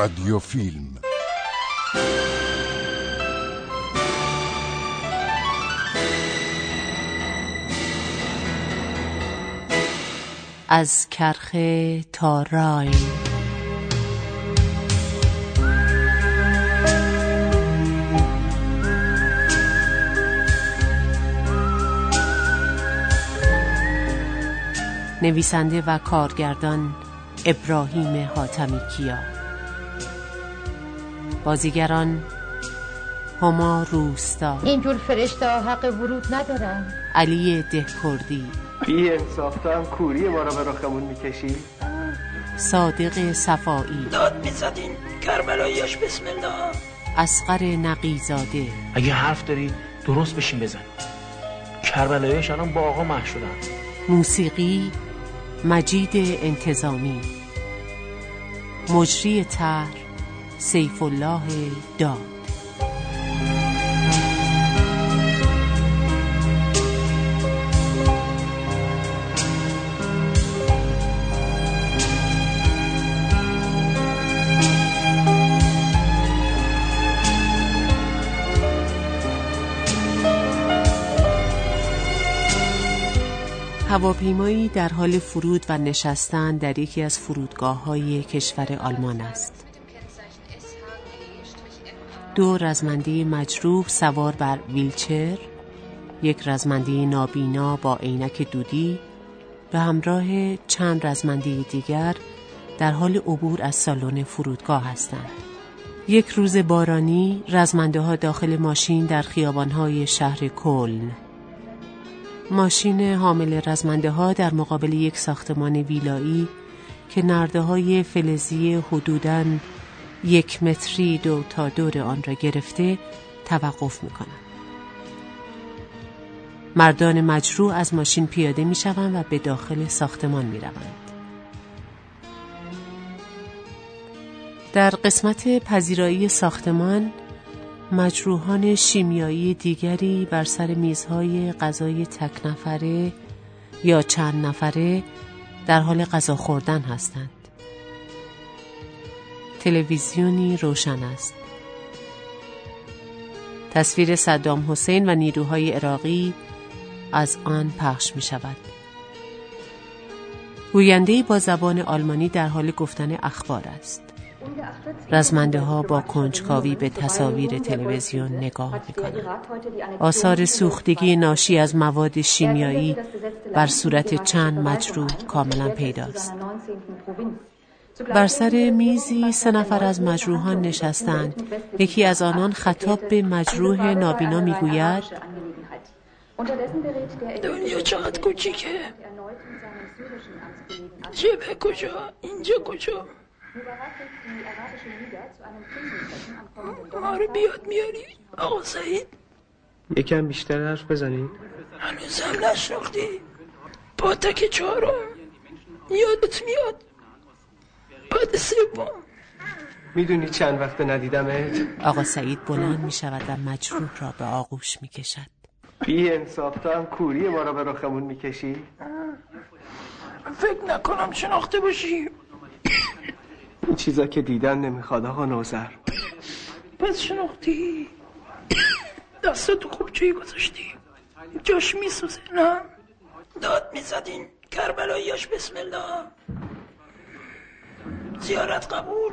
رادیو فیلم. از کرخه تا راین نویسنده و کارگردان ابراهیم حاتمی کیا بازیگران هما روستا. اینجور فرشته ها حق ورود ندارن. علی دهکردی. بی انصاف تو هم کوری ما رو به رخمون می‌کشی؟ صادق صفایی داد می‌زدین. کربلاییاش بسم الله. اسقر نقیزاده. اگه حرف داری درست بشین بزن. کربلاییش الان با آقا محشورن موسیقی مجید انتظامی. مجری طرح سیف الله داد هواپیمایی در حال فرود و نشستن در یکی از فرودگاه های کشور آلمان است. دو رزمنده مجروح سوار بر ویلچر، یک رزمنده نابینا با عینک دودی به همراه چند رزمنده دیگر در حال عبور از سالن فرودگاه هستند. یک روز بارانی رزمنده ها داخل ماشین در خیابانهای شهر کلن ماشین حامل رزمنده ها در مقابل یک ساختمان ویلایی که نرده های فلزی حدوداً یک متری دو تا دور آن را گرفته توقف می کنند. مردان مجروع از ماشین پیاده می شوند و به داخل ساختمان می روند. در قسمت پذیرایی ساختمان مجروحان شیمیایی دیگری بر سر میزهای غذای تک نفره یا چند نفره در حال غذا خوردن هستند. تلویزیونی روشن است. تصویر صدام حسین و نیروهای عراقی از آن پخش می شود. گوینده با زبان آلمانی در حال گفتن اخبار است. رزمنده ها با کنجکاوی به تصاویر تلویزیون نگاه می‌کنند. آثار سوختگی ناشی از مواد شیمیایی بر صورت چند مجروح کاملا پیداست. بر سر میزی سه نفر از مجروحان نشستند. یکی از آنان خطاب به مجروح نابینا می‌گوید دنیا چقدر کوچیکه. جبه کجا؟ اینجا کجا؟ ما رو بیاد میاری. آقا سعید. یکم بیشتر حرف بزنید هنوزم نشناختی. پاتک چهارم. یادت میاد؟ بعد سوم می‌دونی چند وقت ندیدمت؟ آقا سعید بلند می شود و مجروح را به آغوش می کشد بی انصاف تو هم کوری ما رو به رخمون می‌کشی؟ فکر نکنم شناخته باشی. این چیزا که دیدن نمی‌خواد آقا نوزر. پس شناختی؟ دستتو خوب جایی گذاشتی. جاش میسوزه نه؟ داد می‌زدین. کربلاییاش بسم الله. زیارت قبول.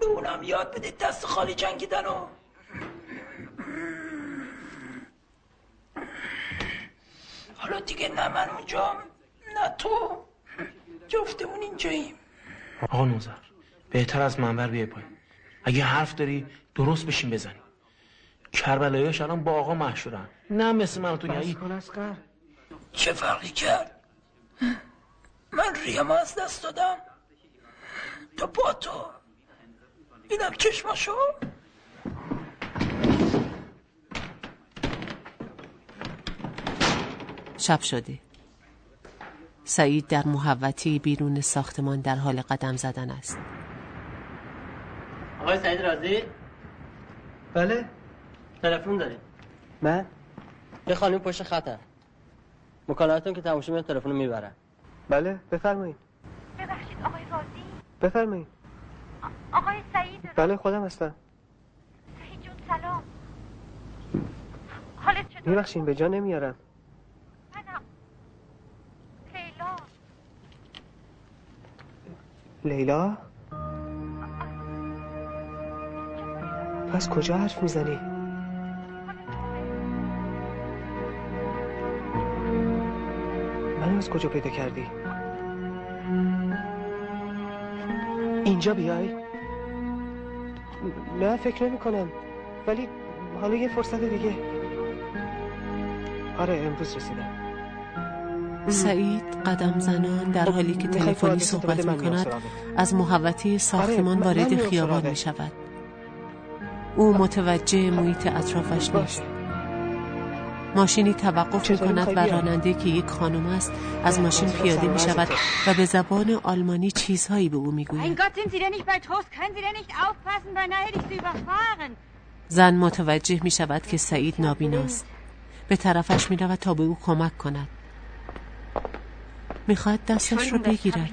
به اونم یاد بدید دست خالی جنگیدن و حالا دیگه نه من اونجام نه تو. جفتمون اینجاییم. آقا نوزر بهتر از منبر بیای پایین. اگه حرف داری درست بشین بزنی. کربلاییاش الان با آقا محشورن. نه مثل من تو یعنی چه فرقی کرد؟ من ریم از دست دادم. تو با تو. اینم چشماشو. شب شده. سعید در محوطه بیرون ساختمان در حال قدم زدن است. آقای سعید راضی بله. تلفن داریم من؟ یه خانم پشت خطر مکالمتون که میاد تلفن رو می‌برن بله بفرمایید. بفرمایید. آقای سعید. بله خودم هستم. سعید جون سلام. حالت چطور؟ میبخشین به جا نمیارم. منم. لیلا. لیلا؟ پس کجا حرف می‌زنی؟ منو از کجا پیدا کردی؟ اینجا بیای؟ نه فکر نمی کنم ولی حالا یه فرصت دیگه آره امروز رسیدم سعید قدم زنان در حالی که تلفنی صحبت می کند. از محوطه ساختمان من وارد خیابان. می شود او متوجه محیط اطرافش. نیست ماشینی توقف می کند و؟ راننده که یک خانم است از ماشین پیاده می شود. و به زبان آلمانی چیزهایی به او می گوید Gott, sind Sie denn nicht bei Trost? Können Sie denn nicht aufpassen? Beinahe hätte ich Sie überfahren. زن متوجه می شود که سعید نابیناست به طرفش می رود تا به او کمک کند می‌خواهد دستش رو بگیرد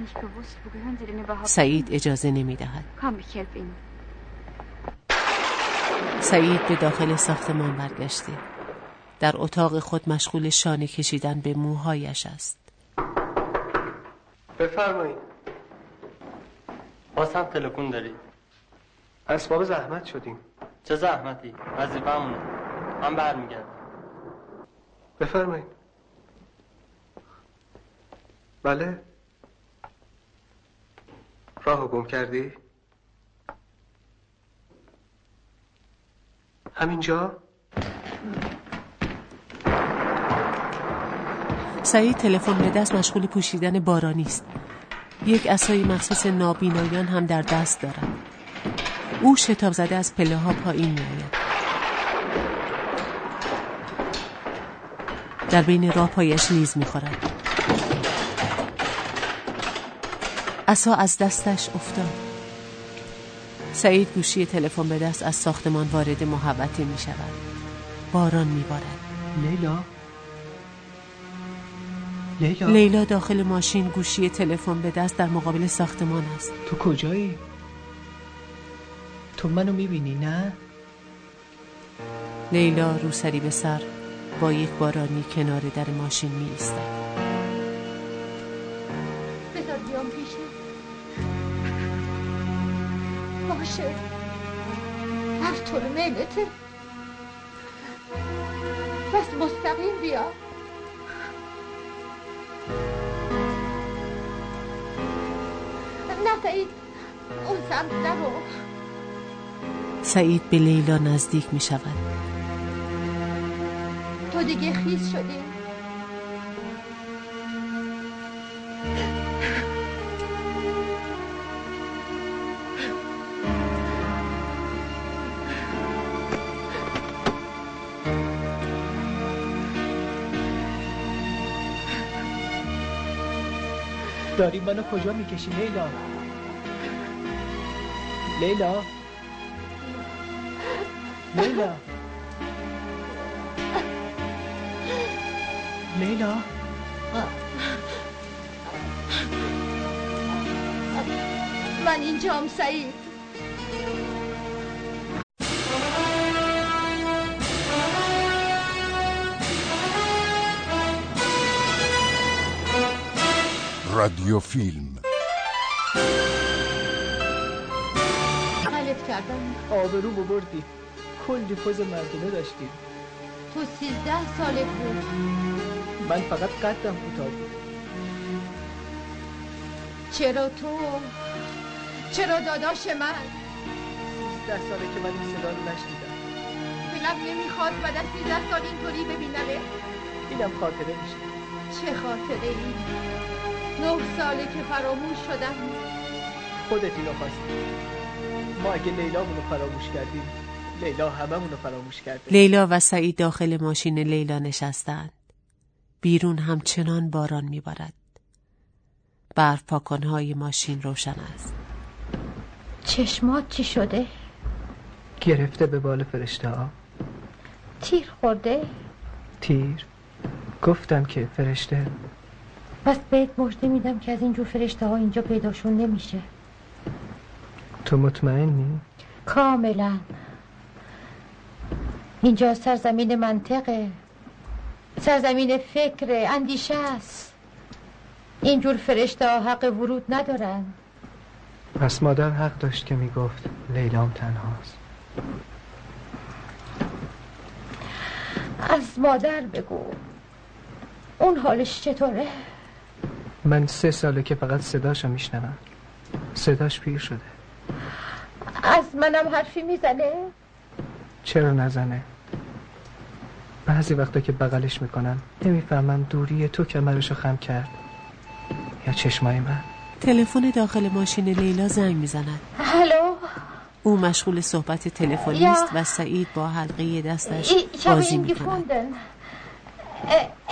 سعید اجازه نمی دهد. سعید به داخل ساختمان برگشته در اتاق خود مشغول شانه کشیدن به موهایش است. بفرمایید. باز هم تلکون داری اسباب زحمت شدیم. چه زحمتی؟ وظیفه‌مونه. من برمیگردم. بفرمایید. بله. راهو گم کردی؟ همینجا؟ سعید تلفن به دست مشغول پوشیدن بارانی است یک عصای مخصوص نابینایان هم در دست دارد او شتاب زده از پله ها پایین میآید. در بین راه پایش لیز می‌خورد. عصا از دستش افتاد. سعید گوشی تلفن به دست از ساختمان وارد محوطه می شود باران می بارد لیلا؟ لیلا لیلا داخل ماشین گوشی تلفن به دست در مقابل ساختمان است. تو کجایی؟ تو منو می‌بینی نه؟ لیلا روسری به سر با یک بارانی کنار در ماشین می ایستد بذار بیام پیشه باشه. هر طور میلته بس مستقیم بیا. سعید. اون سمت نرو سعید به لیلا نزدیک می شود. تو دیگه خیس شدی. داری منو کجا می‌کشی لیلا؟ لیلا لیلا لیلا من اینجام سعید رادیو فیلم غلط کردم. آبرو بردی. کلی پوز مردمه داشتی. تو سیزده سالت بود. من فقط قدم کوتاه بود. چرا تو؟ چرا داداش من؟ ده ساله که من این صدا رو نشنیدم. دلم نمی‌خواد بعد از سیزده سال اینطوری ببینمه. اینم خاطره میشه. چه خاطره ای؟ نه ساله که فراموش شدم. خودت اینو خواستی. ما اگه لیلامونو فراموش کردیم لیلا هممونو فراموش کرده. لیلا و سعید داخل ماشین لیلا نشستند. بیرون همچنان باران میبارد. برف پاکنهای ماشین روشن است. چشمات چی شده؟ گرفته به بال فرشته ها. تیر خورده؟ تیر. گفتم که فرشته. پس بهت مژده میدم که از اینجور فرشته ها اینجا پیداشون نمیشه. تو مطمئنی؟ کاملا. اینجا سرزمین منطقه. سرزمین فکر اندیشه است. اینجور فرشته ها حق ورود ندارن. پس مادر حق داشت که می‌گفت لیلام تنهاست. از مادر بگو. اون حالش چطوره؟ من سه ساله که فقط صداشو میشنوم. صداش پیر شده. از منم حرفی می‌زنه؟ چرا نزنه بعضی وقتا که بغلش می‌کنم نمی‌فهمم دوری تو کمرشو خم کرد یا چشمای من تلفن داخل ماشین لیلا زنگ می‌زند هلو او مشغول صحبت تلفنی یا. است و سعید با حلقه دستش بازی می‌کند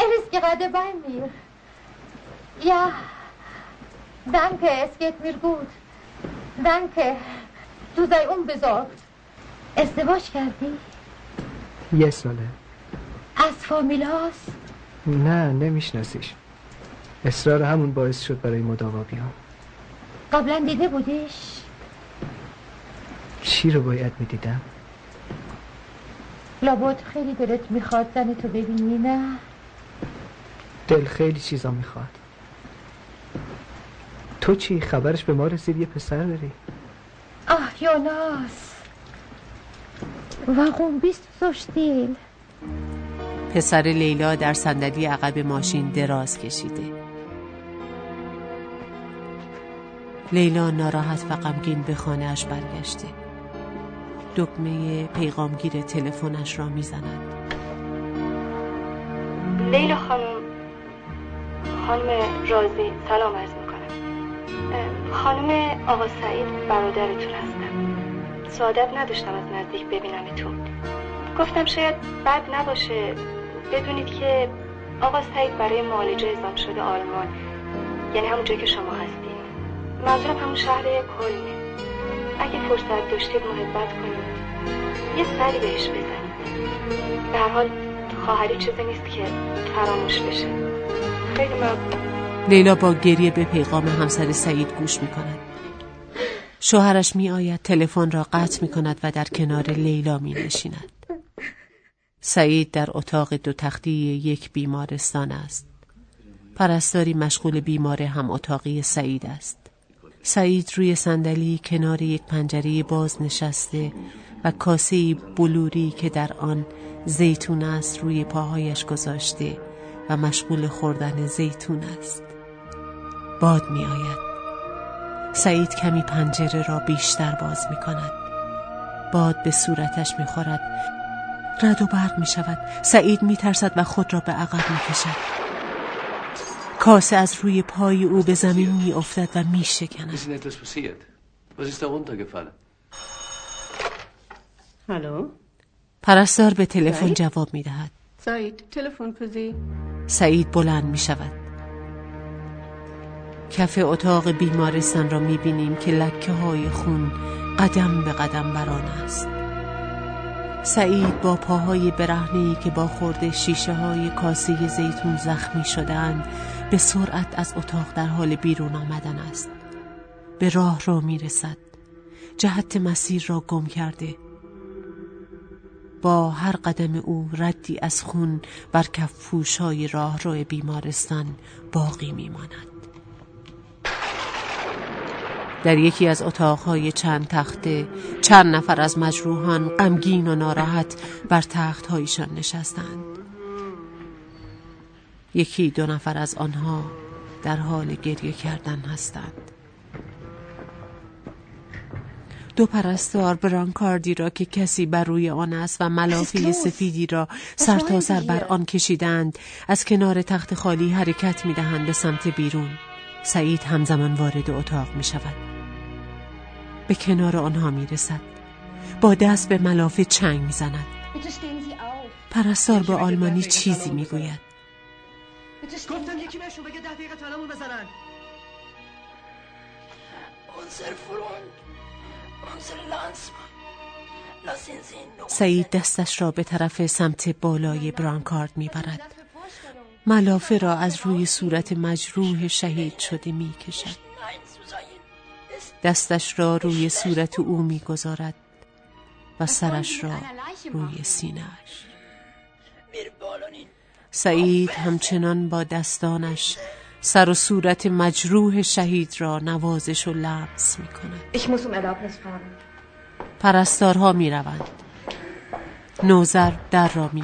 er ist gerade bei mir. Ja, danke, es geht mir gut. Danke, du sei unbesorgt. ازدواج کردی؟ یه ساله از فامیلاس؟ نه نمیشناسیش اصرار همون باعث شد برای مداوا بیام قبلا دیده بودیش؟ چی رو باید می‌دیدم لابد خیلی دلت می‌خواد زن تو ببینی نه؟ دل خیلی چیزا می‌خواد تو چی؟ خبرش به ما رسید یه پسر داری. Warum bist du so still? پسر لیلا در صندلی عقب ماشین دراز کشیده. لیلا ناراحت و غمگین به خانهاش برگشته. دکمه پیغامگیر تلفنش را می‌زند. لیلا خانم خانم رازی سلام عرض خانم آقا سعید برادرتون هستم. سعادت نداشتم از نزدیک ببینمتون گفتم شاید بد نباشه. بدونید که آقا سعید برای معالجه اعزام شده آلمان. یعنی همون جایی که شما هستین. منظورم همون شهر کلنه اگه فرصت داشتید محبت کنید. یه سری بهش بزنید. به هر حال خواهری چیزی نیست که فراموش بشه. خیلی ممنون. لیلا با گریه به پیغام همسر سعید گوش می کند. شوهرش می آید تلفن را قطع می کند و در کنار لیلا می نشیند. سعید در اتاق دو تختی یک بیمارستان است. پرستاری مشغول بیمار هم اتاقی سعید است. سعید روی صندلی کنار یک پنجره باز نشسته و کاسه بلوری که در آن زیتون است روی پاهایش گذاشته و مشغول خوردن زیتون است. باد می آید. سعید کمی پنجره را بیشتر باز می کند. باد به صورتش می خورد. رد و برق می شود. سعید می ترسد و خود را به عقب می کشد. کاسه از روی پای او به زمین می افتد و می شکند. Hallo? پرستار به تلفن سعید؟ جواب می دهد. Für Sie. سعید بلند می شود. کف اتاق بیمارستان را می بینیم که لکه های خون قدم به قدم بران است. سعید با پاهای برهنه‌ای که با خورده شیشه های کاسه زیتون زخمی شدند به سرعت از اتاق در حال بیرون آمدن است. به راه را می رسد. جهت مسیر را گم کرده. با هر قدم او ردی از خون بر کف های راه رو بیمارستان باقی میماند. در یکی از اتاقهای چند تخته چند نفر از مجروحان غمگین و ناراحت بر تختهایشان نشستند. یکی دو نفر از آنها در حال گریه کردن هستند. دو پرستار برانکاردی را که کسی بر روی آن است و ملافه سفیدی را سر تا سر بر آن کشیدند از کنار تخت خالی حرکت می دهند به سمت بیرون سعید همزمان وارد اتاق می شود به کنار آنها می رسد با دست به ملافه چنگ می زند. پرستار با آلمانی چیزی می گوید گفتم یکی بهشون بگه ده دقیقه تنمون بزنن. Lassen Sie ihn nur. سعید دستش را به طرف سمت بالای برانکارد می برد ملافه را از روی صورت مجروح شهید شده می کشد دستش را روی صورت او می‌گذارد و سرش را روی سینهش سعید همچنان با دستانش سر و صورت مجروح شهید را نوازش و لمس می کند um پرستارها می روند نوزر در را می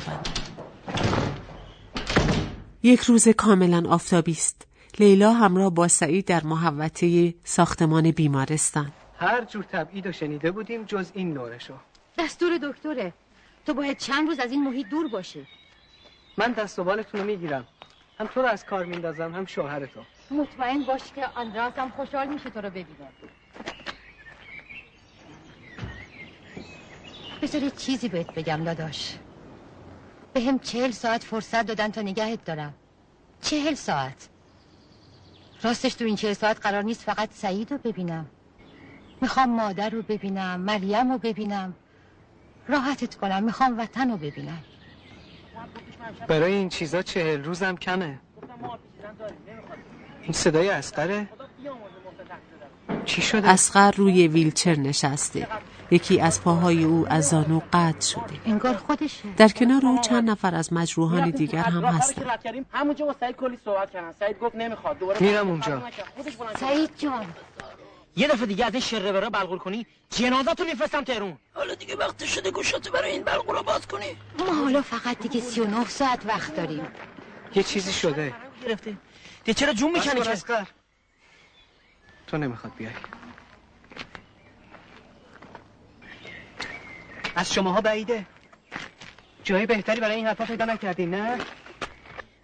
یک روز کاملا آفتابی است. لیلا همراه با سعید در محوطه ساختمان بیمارستان. هر جور تبعید و شنیده بودیم جز این نورشو. دستور دکتره. تو باید چند روز از این محیط دور باشی. من دست و بالتون رو می‌گیرم. هم تو رو از کار میندازم هم شوهر تو مطمئن باش که آندراس هم خوشحال میشه تو رو ببینه بذار چیزی بهت بگم داداش. به هم چهل ساعت فرصت دادن تا نگهت دارم. چهل ساعت. راستش تو این چهل ساعت قرار نیست فقط سعید رو ببینم. می‌خوام مادر رو ببینم مریم رو ببینم. راحتت کنم می‌خوام وطن رو ببینم. برای این چیزا چهل روزم کمه. این صدای اسقره؟ چی شده؟ اسقر روی ویلچر نشسته. یکی از پاهای او از زانو قطع شده. انگار خودشه. در کنار او چند نفر از مجروحان دیگر هم هستند. همونجا با سعید کلی صحبت کردن. سعید گفت نمی‌خواد دوباره میرم اونجا. سعید جان. یه دفعه دیگه از این شره برا بلغور کنی جنازه تو میفرستم تهرون. حالا دیگه وقت شده گوشاتو برای این بلغورا باز کنی. ما حالا فقط دیگه 39 ساعت وقت داریم. یه چیزی شده. گرفته. چرا جون می‌کنی که؟ تو نمی‌خواد بیای. از شماها بعیده. جای بهتری برای این حرفا پیدا نکردین نه؟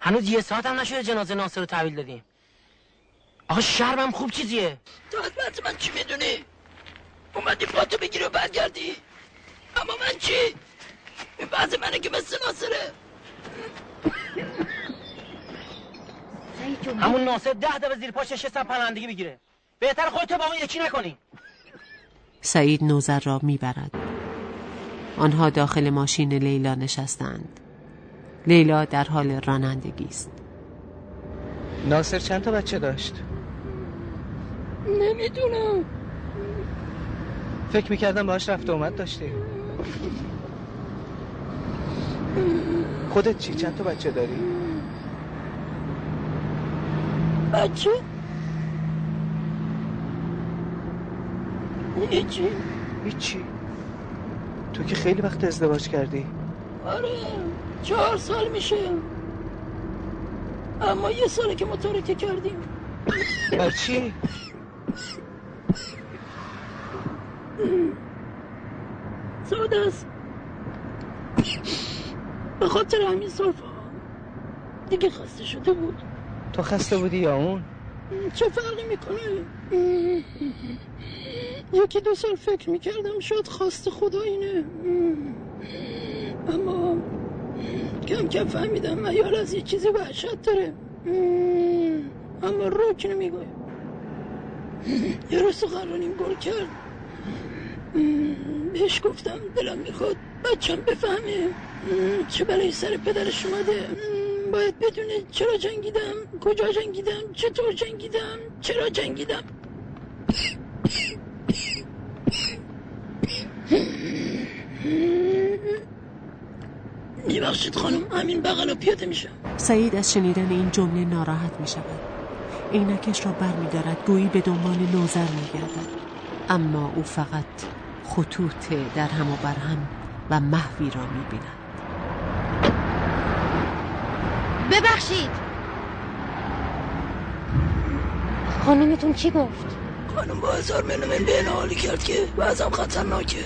هنوز یه ساعت هم نشده جنازه ناصر رو تحویل دادیم. آقا شرمم خوب چیزیه. تو از من چی می‌دونی؟ اومدی پاتو بگیری و برگردی. اما من چی؟ این بعض منه که مثل ناصره. همون ناصر ده دفعه زیر پاش نشستن پرندگی بگیره بهتر خودتو با اون یکی نکنی. سعید نوزر را می‌برد. آنها داخل ماشین لیلا نشستند. لیلا در حال رانندگی است. ناصر چند تا بچه داشت؟ نمی‌دونم. فکر می‌کردم باش رفت و اومد داشتی. خودت چی؟ چند تا بچه داری؟ بچه؟ هیچی. هیچی. تو که خیلی وقت ازدواج کردی. آره چهار سال میشه. اما یه ساله که متارکه کردیم. بر چی؟ ساده است به خاطر همین صرفا دیگه خسته شده بود. تو خسته بودی یا اون؟ چه فرقی می‌کنه؟ یکی دو سال فکر می‌کردم شاید خواست خدا اینه. اما کم کم فهمیدم میال از یه چیزی وحشت داره. اما روک نمیگوی یه روز قراریم گل کرد. بهش گفتم دلم می‌خواد بچم بفهمه چه برای سر پدرش اومده. باید بدونه چرا جنگیدم کجا جنگیدم چطور جنگیدم چرا جنگیدم. میبخشید خانم همین بغل پیاده میشم سعید از شنیدن این جمله ناراحت می شود عینکش را بر می دارد گویی به دنبال نوزر می گردد اما او فقط خطوط در هم و بر هم و محوی را می بیند ببخشید. خانمتون چی گفت؟ خانم با هزار میلیون به حالی کرد که بعضم خطرناکه.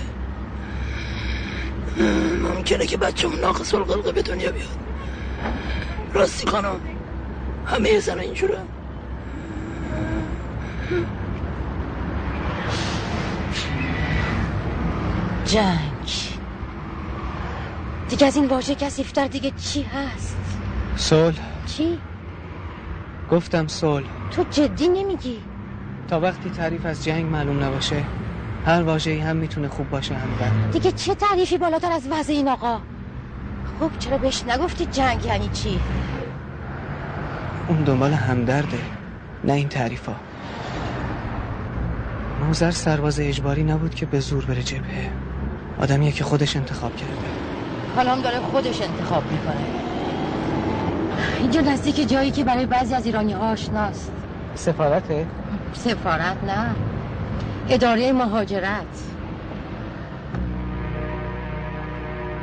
ممکنه که بچه اون ناقص القلقه به دنیا بیاد. راستی خانم همه زن اینجوره. جنگ. دیگه از این واژه کسیفتر دیگه چی هست؟ صلح چی؟ گفتم صلح تو جدی نمیگی؟ تا وقتی تعریف از جنگ معلوم نباشه هر واژه‌ای هم می‌تونه خوب باشه هم بد دیگه چه تعریفی بالاتر از وضع این آقا؟ خب چرا بهش نگفتی جنگ یعنی چی؟ اون دنبال همدرده نه این تعریفا. نوزر سرباز اجباری نبود که به زور بره جبهه. آدمیه که خودش انتخاب کرده. حالا هم داره خودش انتخاب می‌کنه. اینجا نزدیک جایی که برای بعضی از ایرانی ها آشناست سفارته؟ سفارت نه اداره مهاجرت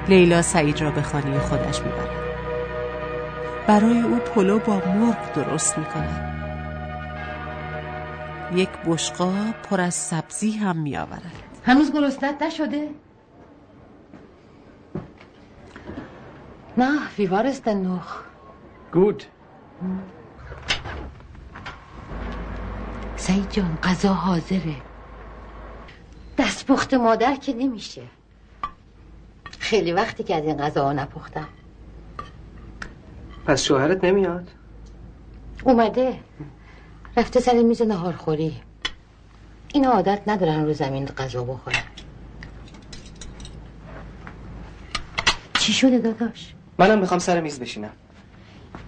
لیلا سعید را به خانه خودش می‌برد برای او پلو با مرغ درست می‌کند یک بشقاب پر از سبزی هم میآورد هنوز گرسنت نشده؟ نه denn noch? Gut. سعید جان غذا حاضره. دستپخت مادر که نمیشه. خیلی وقتی که از این غذا نپختم. پس شوهرت نمیاد؟ اومده. رفته سر میز نهارخوری. این عادت ندارن رو زمین غذا بخورن. چی شده داداش؟ منم می‌خوام سر میز بشینم.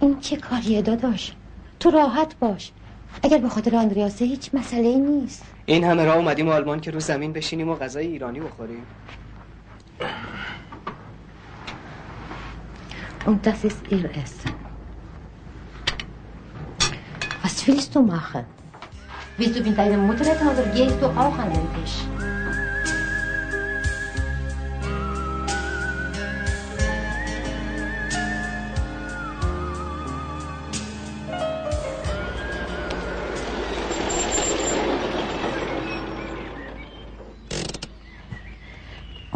این چه کاریه داداش؟ تو راحت باش اگر به خاطر آندریاسه هیچ مسئله ای نیست این همه راه اومدیم آلمان که رو زمین بشینیم و غذای ایرانی بخوریم Und das ist ihr Essen. Was willst du machen? Willst du mit deiner Mutter oder gehst du auch an den Tisch?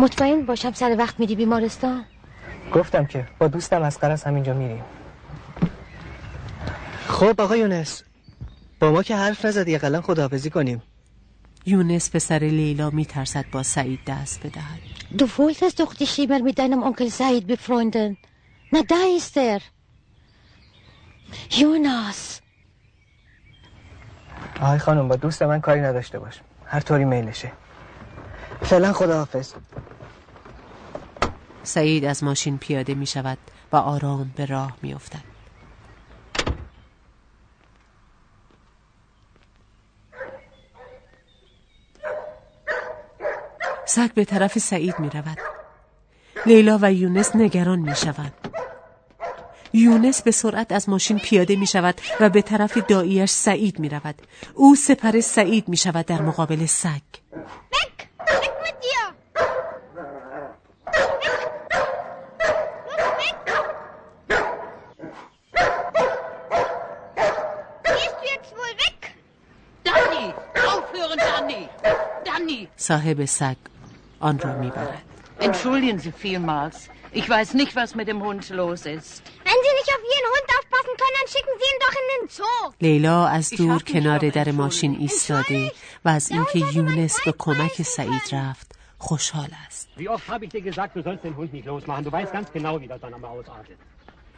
مطمئن باشم سر وقت میری بیمارستان گفتم که با دوستم از از همینجا میریم خب آقا یونس با ما که حرف نزد یه قلم خداحافظی کنیم یونس پسر لیلا میترسد با سعید دست بدهد Du wolltest doch dich immer mit deinem Onkel Said befreunden. Na, da ist er. Jonas. آهای خانم با دوست من کاری نداشته باش هر طوری میلشه فعلا خداحافظ سعید از ماشین پیاده می شود و آرام به راه می افتد. سگ به طرف سعید می رود. لیلا و یونس نگران می شود. یونس به سرعت از ماشین پیاده می شود و به طرف داییش سعید می رود. او سپر سعید می شود در مقابل سگ. صاحب سگ آن را می‌برد Entschuldigen Sie vielmals. Ich weiß nicht, was mit dem Hund los ist. Wenn Sie nicht auf Ihren Hund aufpassen können, dann schicken Sie ihn doch in den Zoo. لیلا از دور کنار در ماشین ایستاده و از اینکه یونس به کمک سعید رفت خوشحال است.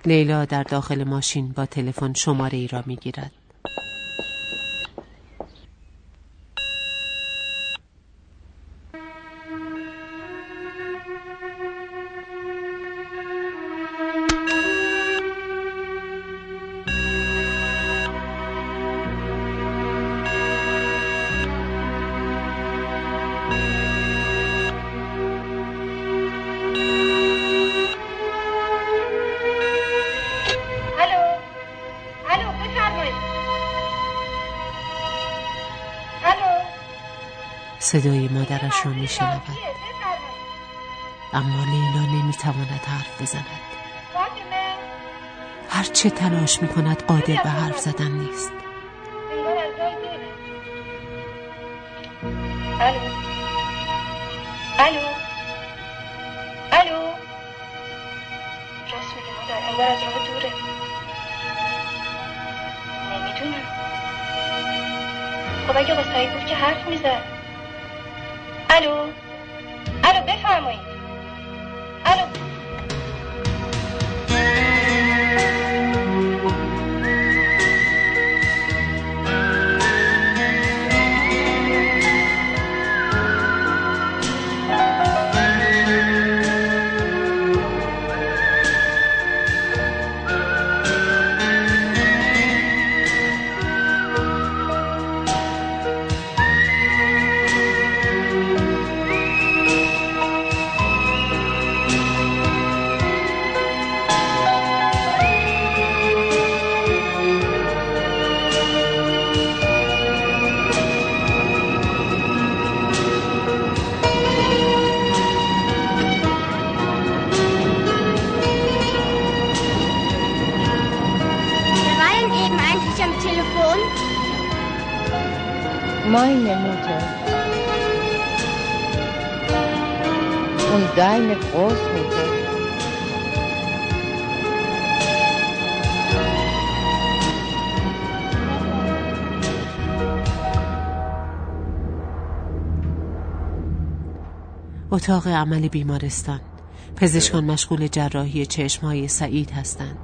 لیلا در داخل ماشین با تلفن شماره ای را می‌گیرد. صدای مادرش را می شنود اما لیلا نمی تواند حرف بزند. هر چه تلاش می کند قادر به حرف زدن نیست. الو الو الو. راست میگه مادر انگار از راه دوره. نمی‌دونم. خب اگه با سعید گفت که حرف می‌زد. Und deine Großmutter. اتاق عمل بیمارستان. پزشکان مشغول جراحی چشمهای سعید هستند.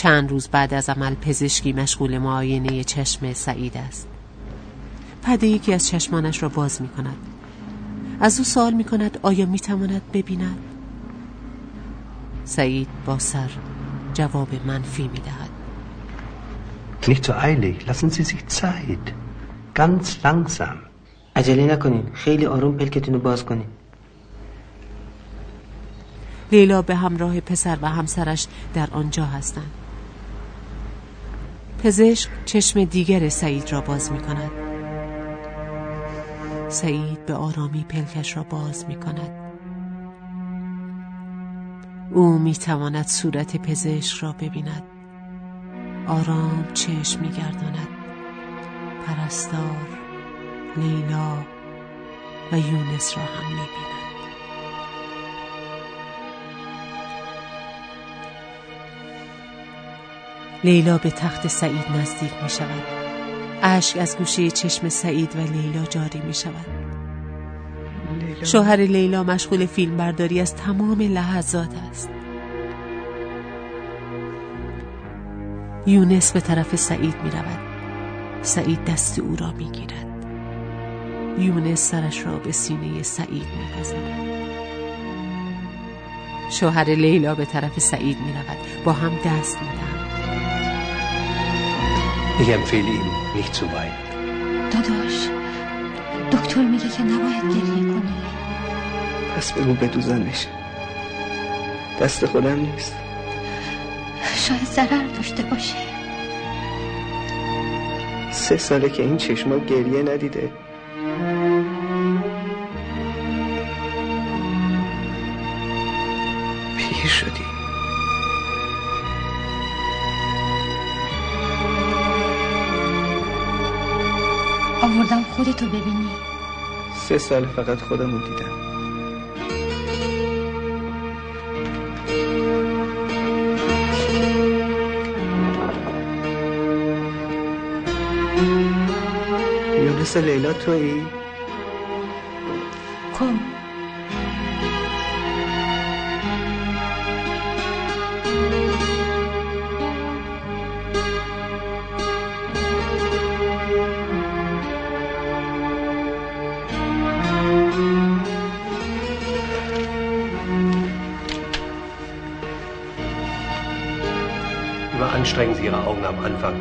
چند روز بعد از عمل پزشکی مشغول معاینه چشم سعید است. پده یکی از چشمانش را باز می کند. از او سوال می کند آیا می تواند ببیند؟ سعید با سر جواب منفی می دهد. Nicht so eilig, lassen Sie sich Zeit. Ganz langsam. عجله نکنین. خیلی آروم پلکتون رو باز کنین. لیلا به همراه پسر و همسرش در آنجا هستند. پزشک چشم دیگر سعید را باز می کند سعید به آرامی پلکش را باز می کند او می تواند صورت پزشک را ببیند. آرام چشم می گرداند پرستار لیلا و یونس را هم می بیند لیلا به تخت سعید نزدیک می شود. اشک از گوشه چشم سعید و لیلا جاری می شود. شوهر لیلا مشغول فیلم برداری از تمام لحظات است. یونس به طرف سعید می رود. سعید دست او را می گیرد. یونس سرش را به سینه سعید می گذارد. شوهر لیلا به طرف سعید می رود. با هم دست می دهند. Ich empfehle Ihnen, nicht zu weinen. داداش دکتر میگه که نباید گریه کنی پس بگو بدوزنش دست خودم نیست. شاید ضرر داشته باشه. سه ساله که این چشما گریه ندیده. خودتو ببینی سه سال فقط خودمو دیدم یونس لیلا تویی؟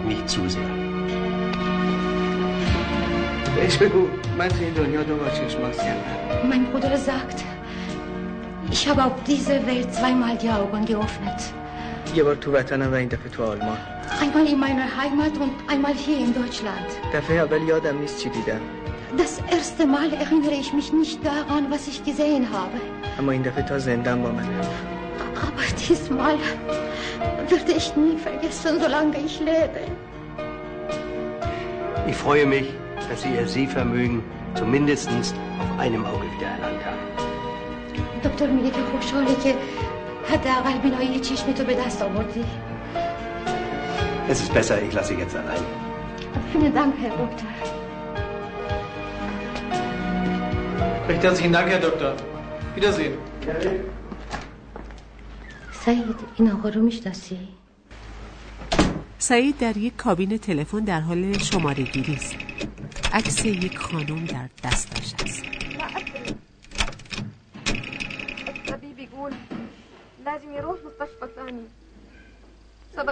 Nicht zu sehr. بهش بگو من توی این دنیا دو بار چشماز کردم Mein Bruder sagt, ich habe auf dieser Welt zweimal die Augen geöffnet. یه بار تو وطنم و این dafür تو آلمان Einmal in meiner Heimat und einmal hier in Deutschland. دفعه اول یادم نیست چی دیدم Das erste Mal erinnere ich mich nicht daran, was ich gesehen habe. اما این دفعه تا زندم با منه Aber diesmal werde ich nie vergessen, solange ich lebe. Ich freue mich, dass Sie Ihr Sehvermögen zumindest auf einem Auge wieder erlangt haben. دکتر میگه که خوشحاله که حداقل بینایی چشم تو به دست آوردی. Es ist besser, ich lasse Sie jetzt allein. Vielen Dank, Herr Doktor. Recht herzlichen Dank, Herr Doktor. Wiedersehen. سعید این آقا رو میشناسی؟ سعید در یک کابین تلفن در حال شماره گیری است. عکس یک خانم در دستش است. لازم مستشفى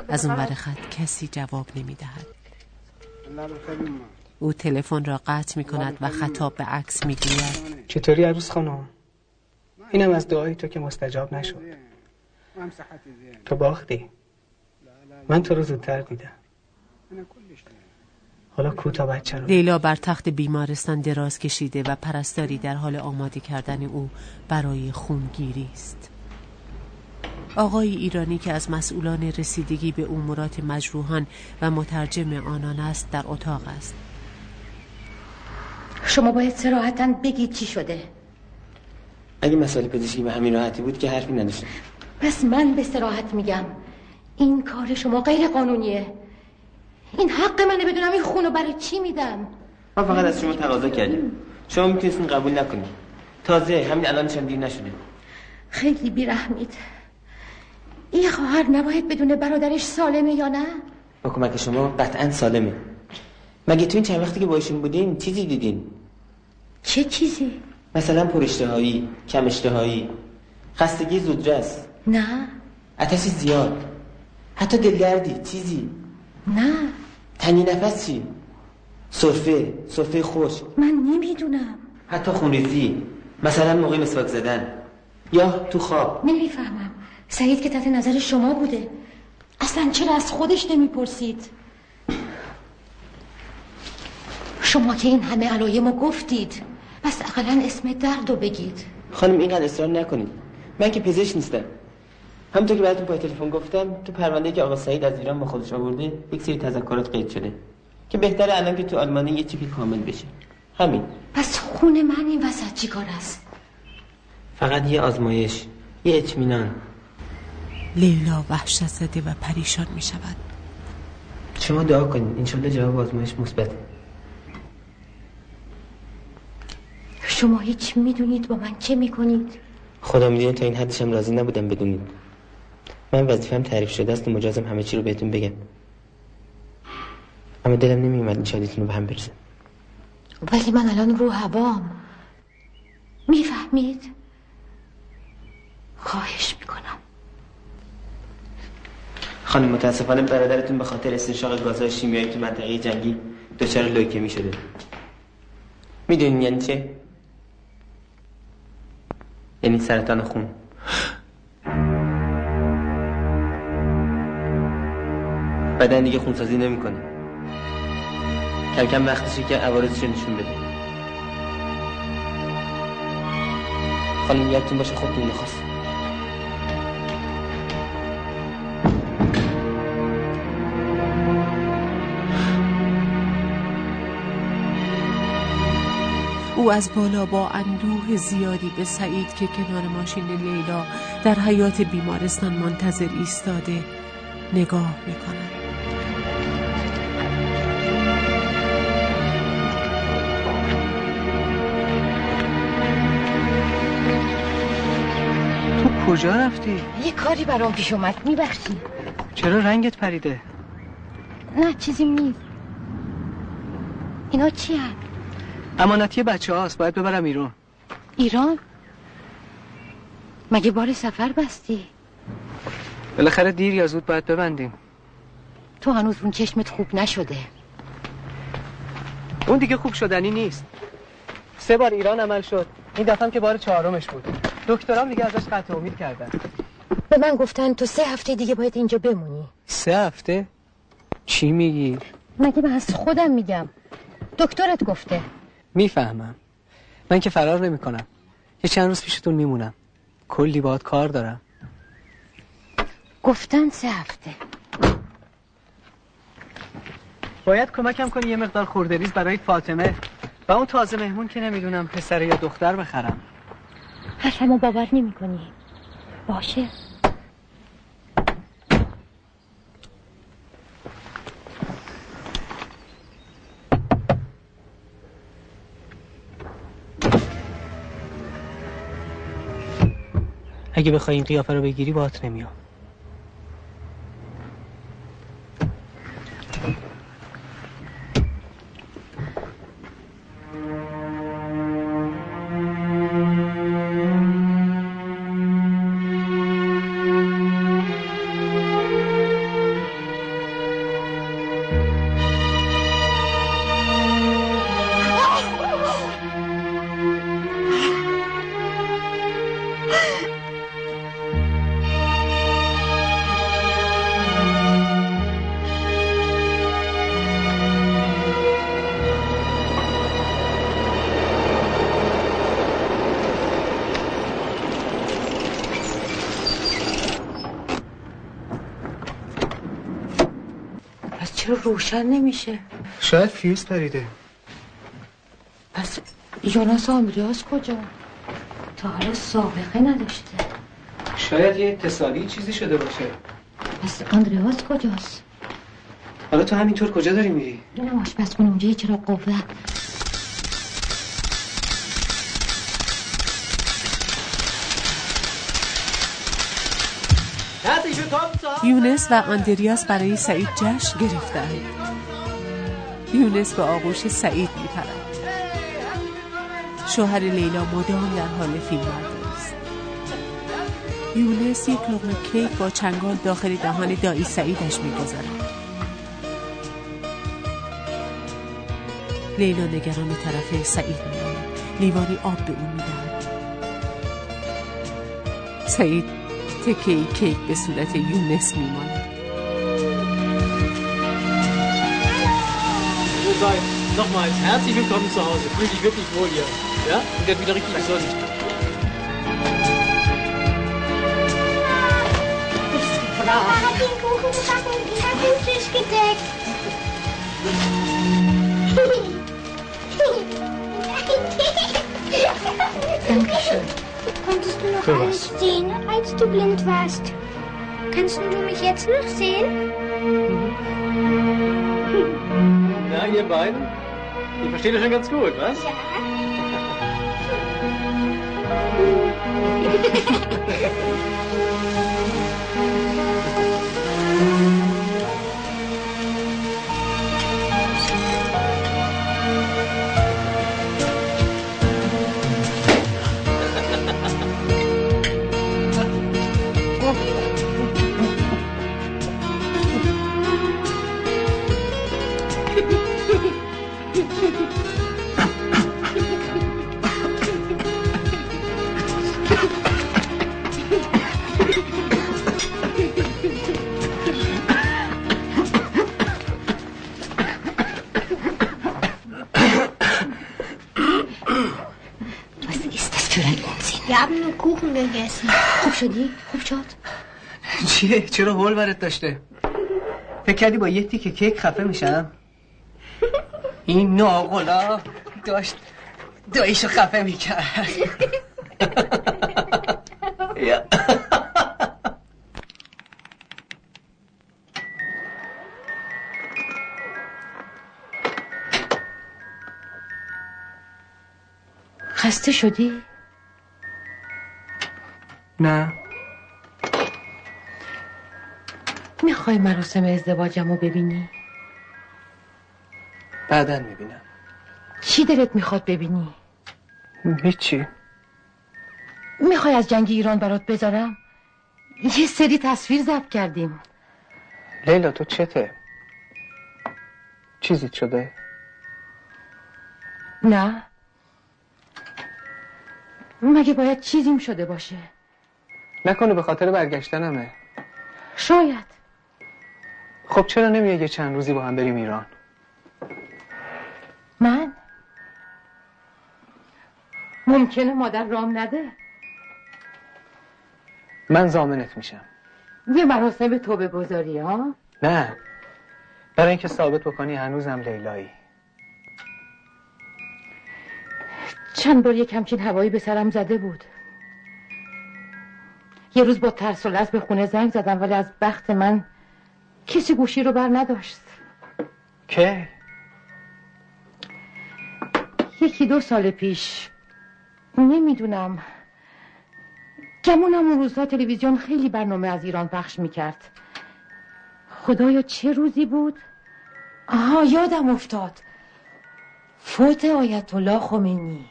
از اون الغرق. خط کسی جواب نمی دهد او تلفن را قطع می کند و خطاب به عکس می گوید چطوری عروس خانم؟ اینم از دعای تو که مستجاب نشد. تو باختی؟ من تو رو زودتر دیدم حالا کوتا بچه رو. لیلا بر تخت بیمارستان دراز کشیده و پرستاری در حال آماده کردن او برای خونگیری است. آقای ایرانی که از مسئولان رسیدگی به امورات مجروحان و مترجم آنان است در اتاق است. شما باید سراحتا بگید چی شده. اگه مسئله پزشکی به همین راحتی بود که حرفی نداشتم پس من به سراحت میگم. این کار شما غیر قانونیه. این حق منه بدونم این خونو برای چی میدم. ما فقط از شما تقاضا کردیم. شما می‌تونستین قبول نکنید تازه همین الان هم دیر نشده. خیلی بیرحمید. این خواهر نباید بدونه برادرش سالمه یا نه؟ با کمک شما قطعا سالمه. مگه تو این چند وقتی که با ایشون بودین چیزی دیدین؟ چه چیزی؟ مثلا پراشتهایی کم اشتهایی. خستگی زودرس. نه. آتش زیاد. حتی دلگردی چیزی. نه. تنگی نفس چی سرفه سرفه خوش من نمی‌دونم. حتی خونریزی مثلا موقع مسواک زدن. یا تو خواب. نمی‌فهمم. سعید که تحت نظر شما بوده. اصلا چرا از خودش نمی‌پرسید؟ شما که این همه علایمو گفتید پس اقلا اسم درد رو بگید. خانم اینقدر اصرار نکنید. من که پزشک نیستم. همونطور که براتون پای تلفن گفتم تو پرونده که آقا سعید از ایران با خودش آورده یک سری تذکرات قید شده که بهتره الان که تو آلمانی یه چیپی کامل بشه. همین. پس خون من این وسط چیکار است فقط یه آزمایش یه اطمینان. لیلا وحشت زده و پریشان می شود. شما دعا کنید انشالله جواب آزمایش مثبت. شما هیچ می‌دونید با من چه می‌کنید؟ خدا می‌دونه تا این حدشم راضی نبودم بدونید. من وظیفم تعریف شده است و مجازم همه چی رو بهتون بگم. اما دلم نمیومد این شادیتون رو به هم برسه. ولی من الان رو هوام. می‌فهمید؟ خواهش می‌کنم. خانم متاسفانه برادرتون به خاطر استنشاق گازهای شیمیایی تو منطقه جنگی دچار لوکمی شده. می‌دونین یعنی چه؟ یعنی سرطان خون. بدن دیگه خونسازی نمی‌کنه. کم کم وقتشه که عوارضش نشون بده. خانم یادتون باشه خودتون می‌خواست او از بالا با اندوه زیادی به سعید که کنار ماشین لیلا در حیات بیمارستان منتظر ایستاده نگاه می‌کند. کجا رفتی؟ یه کاری برام پیش اومد میبخشی چرا رنگت پریده؟ نه چیزی نیست اینا چی هست؟ امانتی بچه هاست باید ببرم ایران ایران؟ مگه بار سفر بستی؟ بالاخره دیر یا زود باید ببندیم تو هنوز اون چشمت خوب نشده اون دیگه خوب شدنی نیست سه بار ایران عمل شد این دفعه که بار چهارمش بود دکترام دیگه ازش قطع امید کردن به من گفتن تو سه هفته دیگه باید اینجا بمونی. سه هفته؟ چی میگی؟ مگه من از خودم میگم؟ دکترت گفته. می‌فهمم. من که فرار نمی کنم یه چند روز پیشتون میمونم. کلی باید کار دارم. گفتن سه هفته. باید کمکم کنی یه مقدار خوردریز برای فاطمه. و اون تازه مهمون که نمی‌دونم پسر یا دختر بخرم. حرفمو باور نمی کنی باشه. اگه بخوای این قیافه رو بگیری باهات نمیام. روشن نمیشه. شاید فیوز پریده پس یوناس آمریاس کجا؟ تا حالا سابقه نداشته. شاید یه اتصالی چیزی شده باشه. پس آندریاس کجاست؟ حالا تو همینطور کجا داری میری؟ میرم آشپزخونه اونجا یه چراغ قوه. یونس و آندریاس برای سعید جشن گرفتند. یونس به آغوش سعید میپرد. شوهر لیلا مدام در حال فیلم است یونس یک لقمه کیک با چنگال داخل دهان دایی سعیدش می‌گذارد. لیلا نگران طرف سعید میماند لیوانی آب به او می‌دهد سعید تکه کیک به صورت یونس میماند So seid nochmals herzlich willkommen zu Hause. Fühl dich wirklich wohl hier. Ja? Und werd wieder richtig gesund. Mama hat den Kuchen gebacken und ihn auf den Tisch gedeckt. Dankeschön. Konntest du noch Für alles sehen, als du blind warst? Kannst du mich jetzt noch sehen? Na, ihr beiden? Ihr versteht euch schon ganz gut, was? Was شدی؟ خوب شد؟ چیه چرا هول برات داشته فکر کردی با یه تیکه کیک خفه میشم این ناقلا داشت داییشو خفه می‌کرد. خسته شدی؟ نه می‌خوای مراسم ازدواجمو ببینی؟ بعدا می‌بینم. چی دلت می‌خواد ببینی؟ هیچی. می‌خوای از جنگ ایران برات بذارم؟ یه سری تصویر ضبط کردیم. لیلا تو چته؟ چیزی شده؟ نه. مگه باید چیزیم شده باشه؟ نکنه به خاطر برگشتنمه. شاید. خب چرا نمیای یه چند روزی با هم بریم ایران؟ من؟ ممکنه مادر رام نده؟ من زامنت میشم. یه مراسم توبه گذاری ها؟ نه. برای اینکه ثابت بکنی هنوزم لیلایی. چند بار یک همچین هوایی به سرم زده بود. یه روز با ترس و به خونه زنگ زدم ولی از بخت من کسی گوشی رو بر نداشت. کی یکی دو سال پیش. نمی‌دونم. گمونم اون روزها تلویزیون خیلی برنامه از ایران پخش می‌کرد. خدایا چه روزی بود؟ آها یادم افتاد. فوت آیت الله خمینی.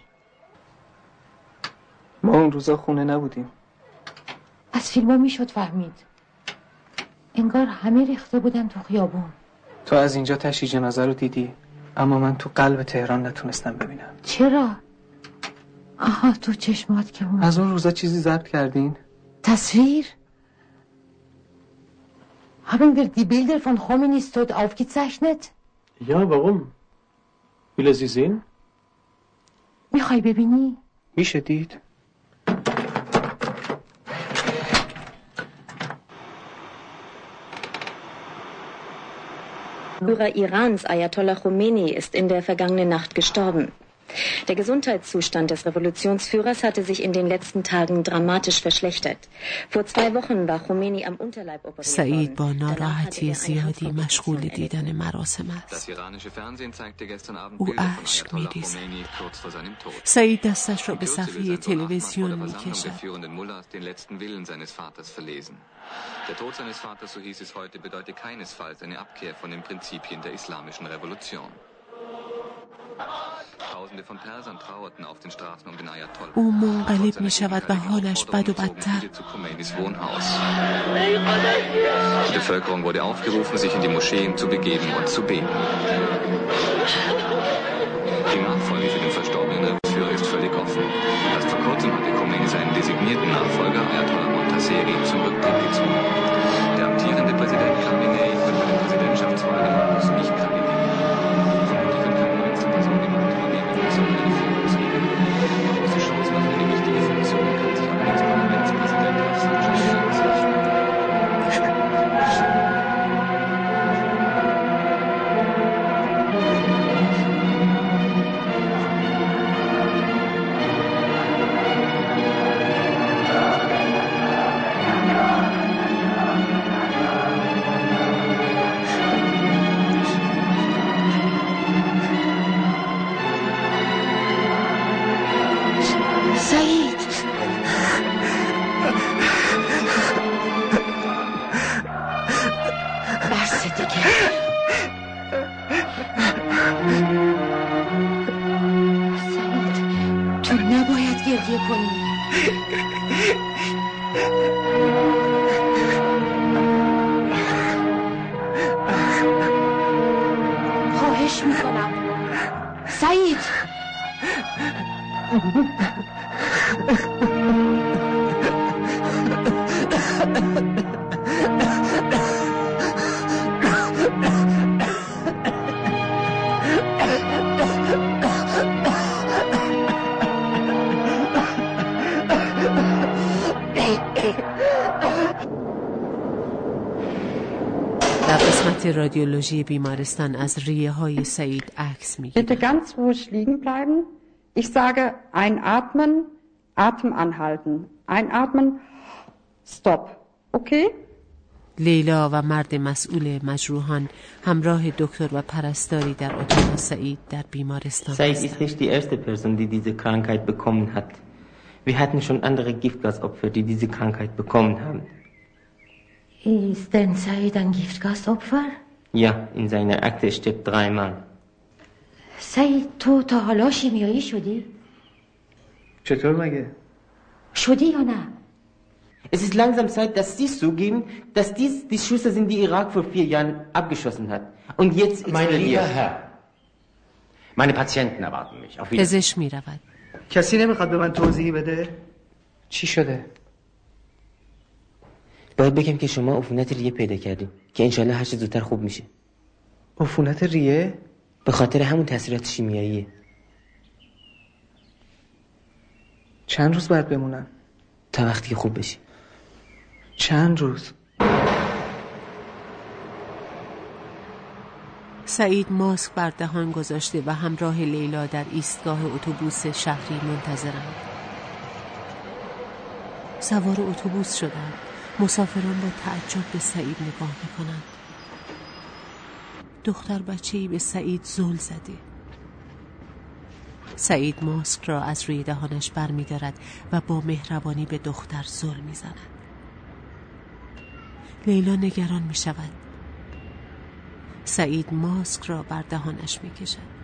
ما اون روزا خونه نبودیم. از فیلم می‌شد فهمید. انگار همه ریخته بودن تو خیابون تو از اینجا تشییع جنازه رو دیدی اما من تو قلب تهران نتونستم ببینم چرا؟ آها تو چشمات که اون از اون روزا چیزی ضبط کردین تصویر؟ Haben wir die Bilder von Khomeini's Tod aufgezeichnet? Ja, warum? Will er sie sehen? می‌خوای ببینی؟ میشه دید Führer Irans, Ayatollah Khomeini, ist in der vergangenen Nacht gestorben. Der Gesundheitszustand des Revolutionsführers hatte sich in den letzten Tagen dramatisch verschlechtert. Vor zwei Wochen war Khomeini am Unterleib operiert سعید با worden. ناراحتی زیادی مشغول دیدن مراسم است Das iranische Fernsehen zeigte gestern Abend او Bilder von اشک Ayatollah میریزد Khomeini kurz vor seinem Tod. سعید دستش را به In Kürze will صفحه sein Sohn Ahmad vor تلویزیون der Versammlung der میکشد führenden Mullahs den letzten Willen seines Vaters verlesen. Der Tod seines Vaters, so hieß es heute, bedeute keinesfalls eine Abkehr von den Prinzipien der islamischen Revolution. Tausende von Persern trauerten auf den Straßen um den Ayatollah. او منقلب می شود و حالش bad و بدتر zu Khomeinis Wohnhaus. Die Bevölkerung wurde aufgerufen, sich in die Moscheen zu begeben und zu beten. Die Nachfolge für den verstorbenen Revolutionär ist völlig offen. Erst vor kurzem hatte Khomeini seinen designierten Nachfolger Ayatollah Montaseri zum Rücktritt gezwungen. Der amtierende Präsident Khamenei wird bei den Präsidentschaftswahlen im August nicht رادیولوژی بیمارستان از ریه های سعید عکس می Bitte ganz ruhig liegen bleiben. Ich sage einatmen, Atem anhalten. Einatmen, Stop. Okay? لیلا و مرد مسئول مجروحان همراه دکتر و پرستاری در اتاق سعید در بیمارستان هستند. ist nicht die erste Person, die diese Krankheit bekommen hat. Wir hatten schon andere Giftgasopfer, die diese Krankheit bekommen haben. Ist denn Said ein Giftgasopfer? Ja, in seiner Akte steht dreimal. سعید تو تا حالا شیمیایی شدی؟ چطور مگه؟ شدی یا نه؟ Es ist langsam Zeit, dass Sie zugeben, dass dies die Schüsse sind, die Irak vor vier Jahren abgeschossen hat. Und jetzt Mein lieber explodiert. Herr, meine Patienten erwarten mich. Auf Wiedersehen. پزشک می رود. کسی نمیخواد به من توضیحی بده؟ چی شده؟ باید بگم که شما عفونت ریه پیدا کردیم که انشالله هر چه زودتر خوب میشه عفونت ریه؟ به خاطر همون تاثیرات شیمیاییه چند روز باید بمونم؟ تا وقتی که خوب بشی چند روز؟ سعید ماسک بر دهان گذاشته و همراه لیلا در ایستگاه اتوبوس شهری منتظرند. سوار اتوبوس شدند. مسافران با تعجب به سعید نگاه می‌کنند. دختر بچه‌ای به سعید زل زده. سعید ماسک را از روی دهانش بر می دارد و با مهربانی به دختر زل می زند. لیلا نگران می شود. سعید ماسک را بر دهانش می کشد.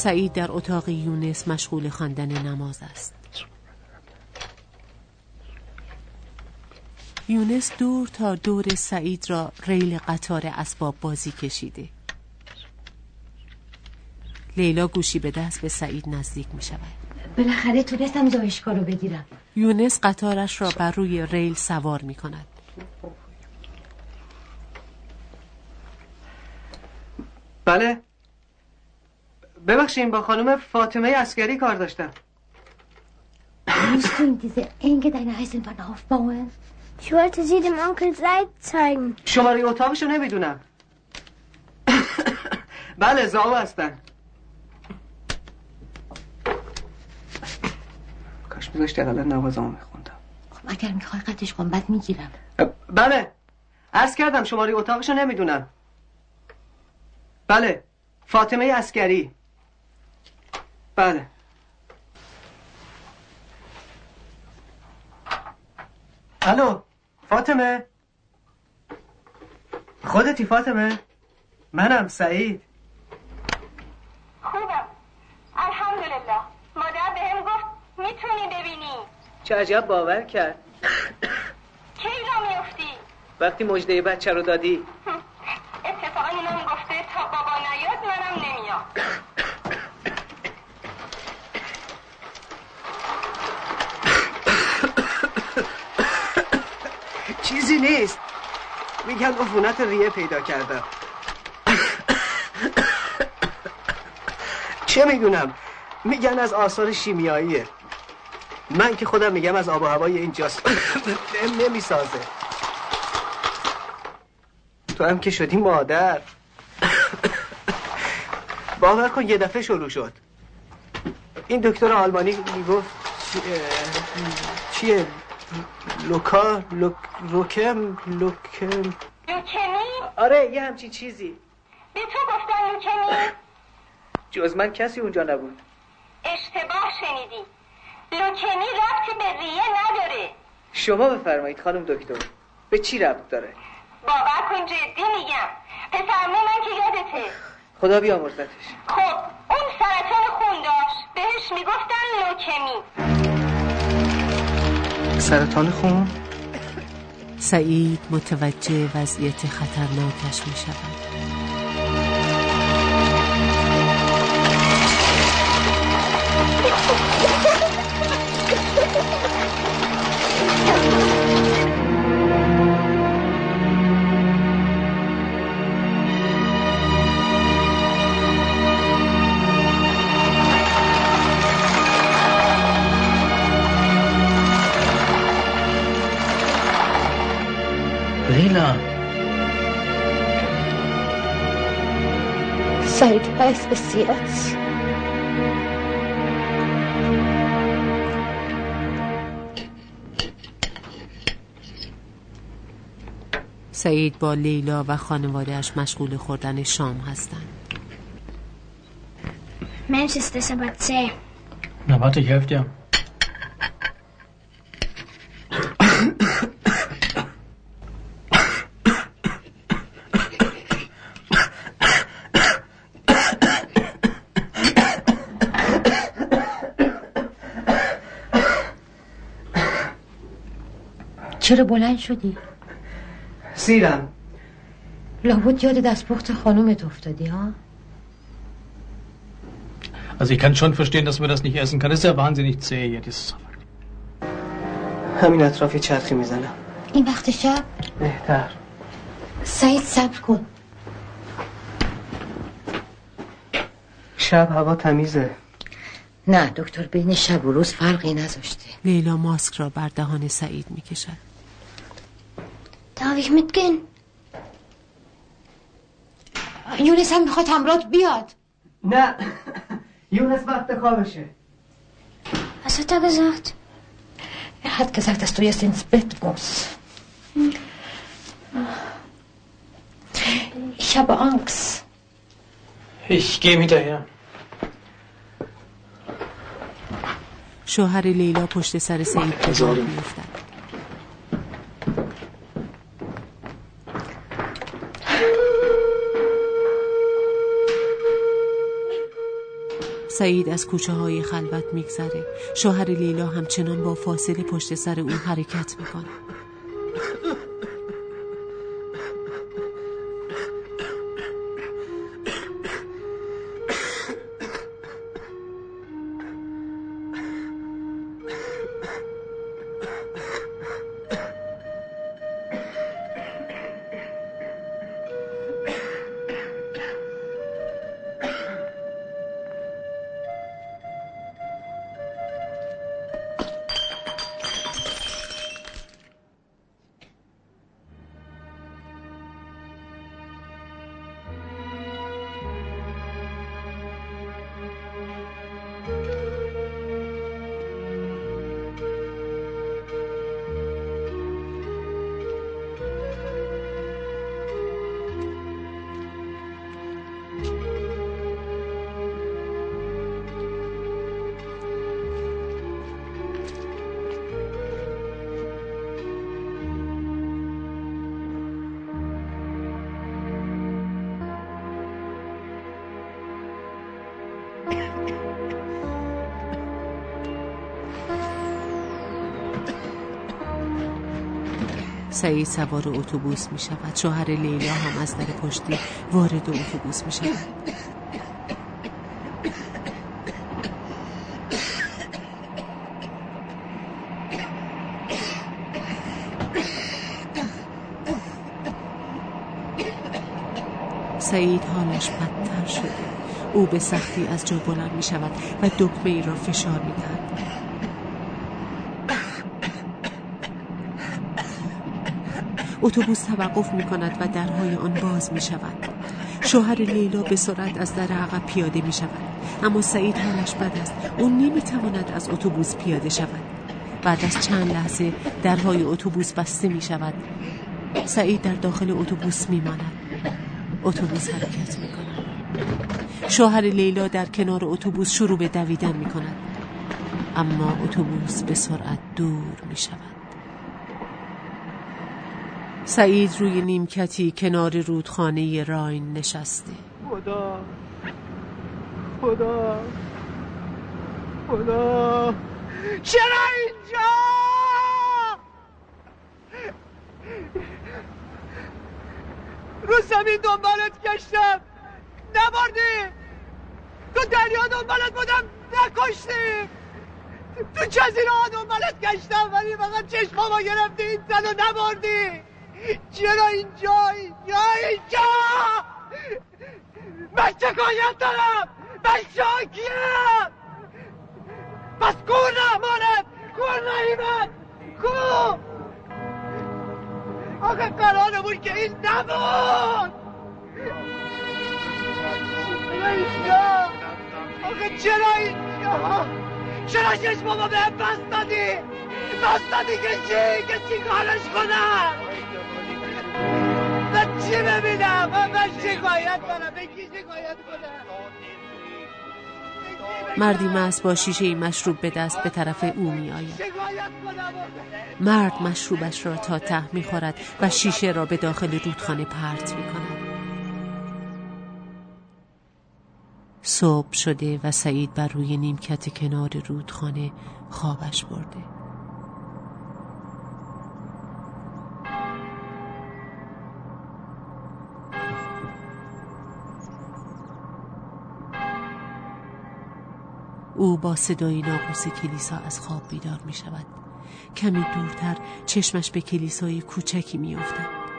سعید در اتاق یونس مشغول خواندن نماز است. یونس دور تا دور سعید را ریل قطار اسباب بازی کشیده. لیلا گوشی به دست به سعید نزدیک می شود. بالاخره تونستم زایشگاه رو بگیرم. یونس قطارش را بر روی ریل سوار می کند. بله. ببخشین با خانم فاطمه اسکری کار داشتم. Du ihm diese enge deine Eisenbahn aufbauen? Ich wollte sie dem Onkel Seid zeigen. شماره اتاقشو نمی‌دونم. بله زاو هستن. کاش میذاشتی اقلا نوازامو میخوندم. خب اگر می‌خوای قدش کن بعد می‌گیرم. بله عرض کردم شماره اتاقشو نمی‌دونم. بله فاطمه اسکری بله. الو فاطمه؟ خودتی فاطمه؟ منم سعید. خوبم. الحمدلله. مادر بهم گفت می‌تونی ببینی. چه عجب باور کرد. کی را میفتی وقتی مجده بچه رو دادی اتفاقا اینم گفته تا بابا نیاد منم نمیام چیزی نیست میگن عفونت ریه پیدا کردم چه می‌دونم؟ میگن از آثار شیمیاییه. من که خودم میگم از آب و هوای اینجاست. نمی‌سازه. تو هم که شدی مادر. باور کن یه دفعه شروع شد. این دکتر آلمانی می‌گفت چیه؟ لوکا لوک روکم لوکم لوکمی؟ آره یه همچین چیزی. به تو گفتن لوکمی؟ جز من کسی اونجا نبود. اشتباه شنیدی. لوکمی ربطی به ریه نداره. شما بفرمایید خانم دکتر. به چی ربط داره؟ باور کن جدی میگم. پسرمو من که یادته. خدا بیامرزتش. خب اون سرطان خون داشت. بهش می‌گفتن لوکمی سرطان خون؟ سعید متوجه وضعیت خطرناکش می شود. لیلا Seid weiß es jetzt. سعید با لیلا و خانوادهش مشغول خوردن شام هستند Mensch, ist das aber zäh. Na warte, ich helfe dir. چرا بلند شدی؟ سیرم لابد یاد دستپخت خانومت افتادی ها؟ Also ich kann schon verstehen, dass man das nicht essen kann. Das ist ja wahnsinnig zäh hier. Das همین اطراف یه چرخی می‌زنم این وقت شب بهتر سعید صبر کن شب هوا تمیزه نه دکتر بین شب و روز فرقی نذاشته لیلا ماسک را بر دهان سعید می کشد Darf ich mitgehen? یونس هم میخواد همراهت بیاد نه یونس وقت خوابشه Was hat er gesagt? Er hat gesagt, dass du jetzt ins Bett musst. Ich habe Angst. Ich gehe hinterher. شوهر لیلا پشت سر سعید به راه میافتد سعید از کوچه های خلوت میگذره. شوهر لیلا همچنان با فاصله پشت سر اون حرکت می‌کنه سعید سوار اتوبوس می شود. شوهر لیلا هم از در پشتی وارد اتوبوس می شود. سعید حالش بدتر شده. او به سختی از جا بلند می شود و دکمه ای را فشار می دهد. اتوبوس توقف می کند و درهای آن باز می شود شوهر لیلا به سرعت از در عقب پیاده می شود اما سعید حالش بد است. او نمی تواند از اتوبوس پیاده شود. بعد از چند لحظه درهای اتوبوس بسته می شود سعید در داخل اتوبوس می ماند اتوبوس حرکت می کند شوهر لیلا در کنار اتوبوس شروع به دویدن می کند اما اتوبوس به سرعت دور می شود سعید روی نیمکتی کنار رودخانه راین نشسته. خدا. خدا. خدا. چرا اینجا؟ رو زمین دنبالت گشتم. نبردی. تو دریا دنبالت بودم. نکشتی. تو جزیره ها دنبالت گشتم. ولی فقط چشمامو گرفتی. این زن نبردی. چرا اینجا؟ اینجا اینجا؟ من شکایت دارم؟ من شاکیم پس کور رحمانت کور رحیمت کور. آخه قرارمون که این نبود. چرا اینجا؟ آخه چرا اینجا؟ چرا چشمامو به بست دادی بست دادی که چی؟ که چی کارش کنم؟ من چی ببینم من شکایت کنم به کی شکایت کنم مردی مست با شیشه مشروب به دست به طرف او می آید. مرد مشروبش را تا ته می خورد و شیشه را به داخل رودخانه پرت می کند. صبح شده و سعید بر روی نیمکت کنار رودخانه خوابش برده. او با صدای ناقوس کلیسا از خواب بیدار می شود کمی دورتر چشمش به کلیسای کوچکی می افتد.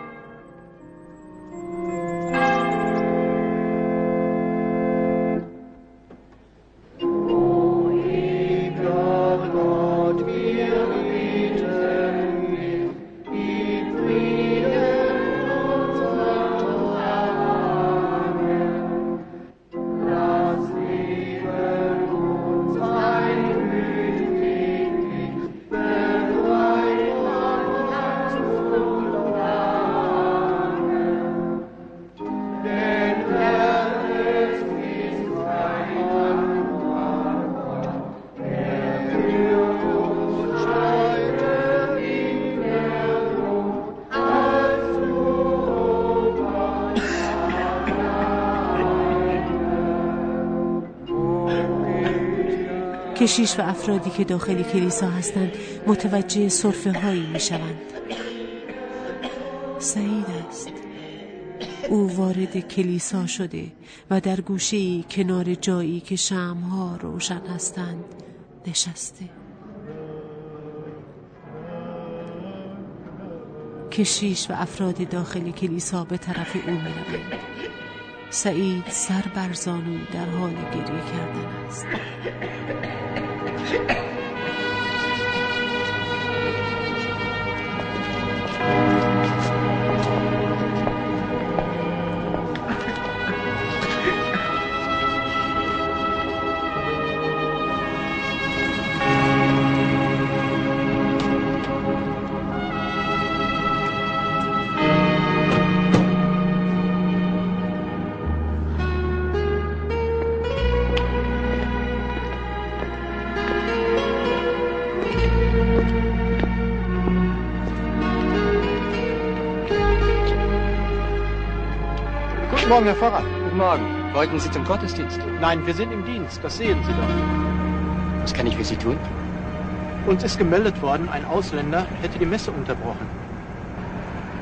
کشیش و افرادی که داخل کلیسا هستند متوجه صرفه هایی می شوند سعید است. او وارد کلیسا شده و در گوشه کنار جایی که شمها روشن هستند نشسته. کشیش و افراد داخل کلیسا به طرف او می روند. سعید سر بر زانو در حال گریه کردن است. Morgen, Herr Pfarrer. Guten Morgen. Wollten Sie zum Gottesdienst? Nein, wir sind im Dienst. Das sehen Sie doch. Was kann ich für Sie tun? Uns ist gemeldet worden, ein Ausländer hätte die Messe unterbrochen.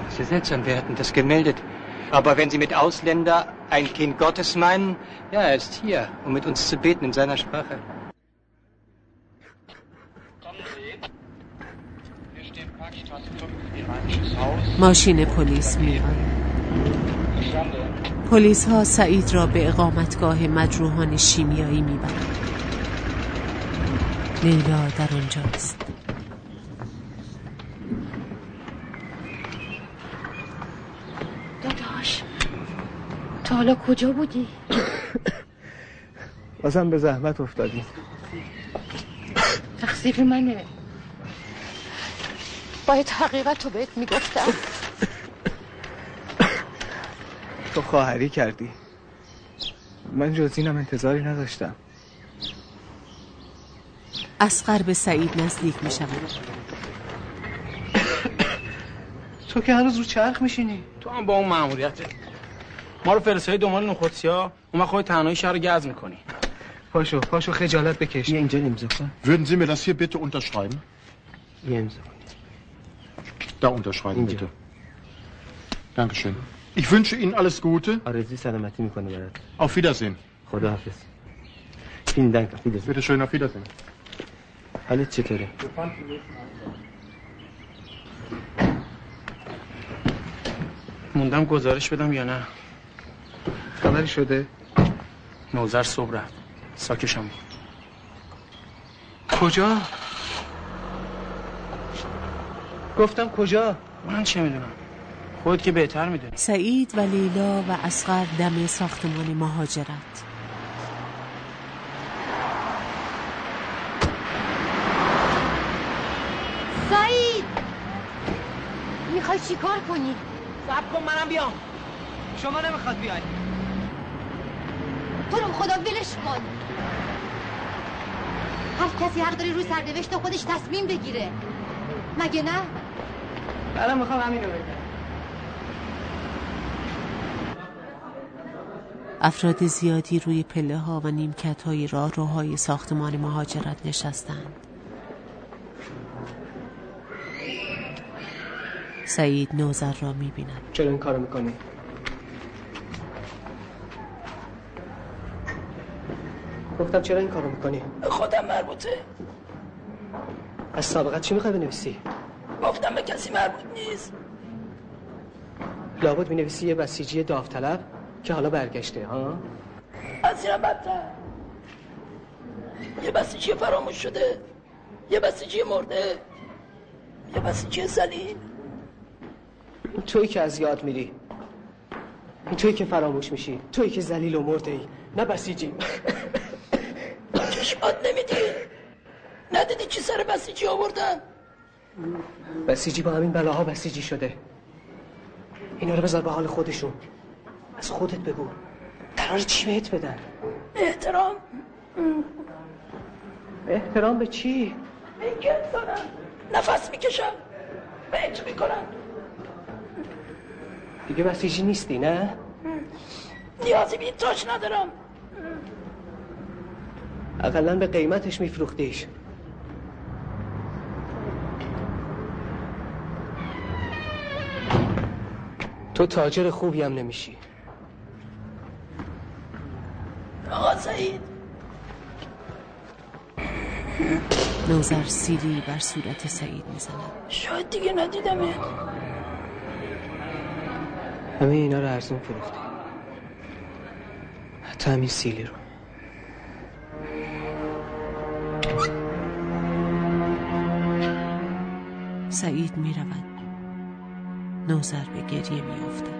Sehr seltsam, wir hatten das gemeldet. Aber wenn Sie mit Ausländer ein Kind Gottes meinen, ja, er ist hier, um mit uns zu beten in seiner Sprache. Maschine Police Mira. پلیس ها سعید را به اقامتگاه مجروحان شیمیایی می‌برند. لیلا در آنجاست. داداش تا حالا کجا بودی؟ بازم به زحمت افتادی. تقصیر منه. باید حقیقت رو بهت می‌گفتم تو خواهری کردی. من جز اینم انتظاری نداشتم. اسقر به سعید نزدیک می شود. تو که هنوز رو چرخ میشینی؟ تو هم با اون مأموریته ما رو فرستادی دنبال نخودسی ها اون وقت خود تنهایی شهر رو گز می‌کنی. پاشو پاشو خجالت بکش. اینجا امضا کن Würden Sie mir das hier bitte unterschreiben? یه امضا کن. Da unterschreiben bitte. Dankeschön. Ich wünsche Ihnen alles Gute. آرزوی سلامتی می‌کنه برات Auf Wiedersehen. خدا حافظ فیلم دنگ auf Wiedersehen. Bitte schön, auf Wiedersehen. حالت چطوره؟ موندم گزارش بدم یا نه خبری شده نوزر صبح رفت ساکشم بود کجا گفتم کجا من چه می‌دونم خودت که بهتر می‌دونی. سعید و لیلا و اسقر دم ساختمان مهاجرت. سعید! می‌خوای چیکار کنی؟ سب کن منم بیام. شما نمی‌خواد بیای. تو رو خدا ولش کن. هر کسی حق داره روی سرنوشت خودش تصمیم بگیره. مگه نه؟ الان می‌خوام همینو بگم. افراد زیادی روی پله ها و نیمکت های راه روهای ساختمان مهاجرت نشستند. سعید نوزر را می بیند چرا این کارو می‌کنی؟ گفتم چرا این کارو می‌کنی؟ خودم مربوطه. از سابقت چی می‌خوای بنویسی؟ گفتم به کسی مربوط نیست. لابد می‌نویسی یه بسیجی داوطلب. که حالا برگشته ها؟ از اینم بدتر؟ یه بسیجی فراموش شده یه بسیجی مرده یه بسیجی زلیل. توی که از یاد میری توی که فراموش میشی توی که زلیل و مرده ای نه بسیجی. چشمات نمیدی؟ ندیدی چی سر بسیجی آوردن بسیجی با همین بلاها بسیجی شده. اینا رو بذار به حال خودشون. از خودت بگو. قرار چی بهت بدن؟ احترام. احترام به چی؟ میگه دارم نفس می‌کشم. بهت می‌کنم. دیگه بسیجی نیستی نه؟ نیازی به این تاش ندارم. اقلا به قیمتش میفروختیش. تو تاجر خوبی هم نمیشی آقا سعید نوزر سیلی بر صورت سعید می‌زند. شاید دیگه ندیدمت. همه اینا رو ارزون فروختی. حتی همین سیلی رو. سعید می رود نوزر به گریه می افتد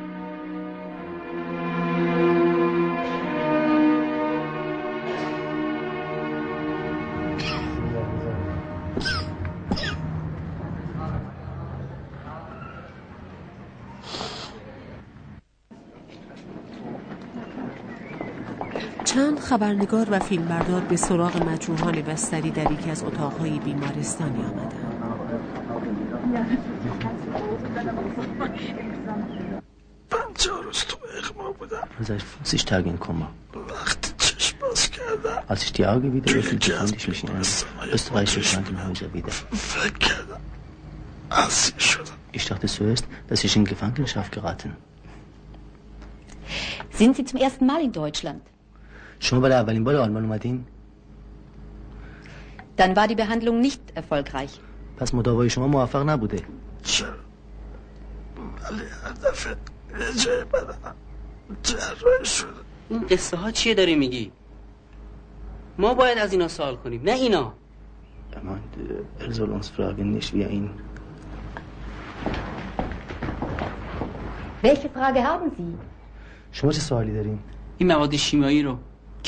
خبرنگار و فیلمبردار به سراغ مجروحان بستری در یکی از اتاقهای بیمارستانی آمدند پنجاه روز تو اغما بودم Seit 50 Tagen in Koma. وقتی چشم باز کردم Als ich die Augen wieder öffnete, fand ich mich in einem österreichischen Krankenhaus wieder. فکر کردم اسیر شدم Ich dachte zuerst, dass ich in Gefangenschaft geraten. Sind Sie zum ersten Mal in Deutschland? شما برای اولین بار آلمان اومدین؟ Dann war die Behandlung nicht erfolgreich. پس مداوای شما موفق نبوده. چرا؟ ولی جای بدنم جراح شده این قصه ها چیه داری میگی ما باید از اینا سوال کنیم نه اینا Man er soll uns fragen, nicht wir ihn. Welche Frage haben Sie? شما چه سوالی دارین؟ این مواد شیمیایی رو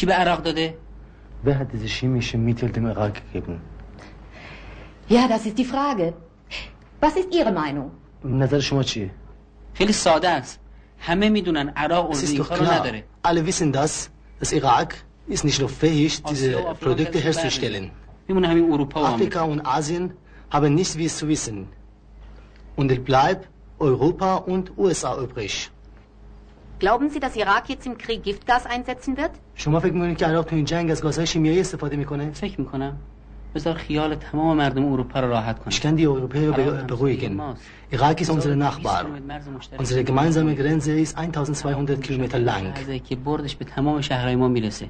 کی به عراق داده Wer hat diese chemische Mittel dem Irak gegeben? Ja, das ist die Frage. Was ist Ihre Meinung? نظر شما چیه؟ خیلی ساده است همه میدونن عراق Es عضو ist این doch کارو klar. نداره Alle wissen das. Das Irak ist nicht nur fähig, diese Produkte herzustellen. میمونه همین اروپا و آمریکا Afrika und Asien haben nichts wie zu wissen. Und es bleibt Europa und USA übrig. Glauben Sie, dass Irak jetzt im Krieg Giftgas einsetzen wird? شما فکر می‌کنید که عراق تو این جنگ از گازهای شیمیایی استفاده می‌کنه؟ فکر می‌کنم بذار خیال تمام مردم اروپا رو راحت کنه die Europäer be- beruhigen. Irak ist unser Nachbar. Unsere gemeinsame Grenze ist 1200 Kilometer lang. که بردش به تمام شهرهای ما می‌رسه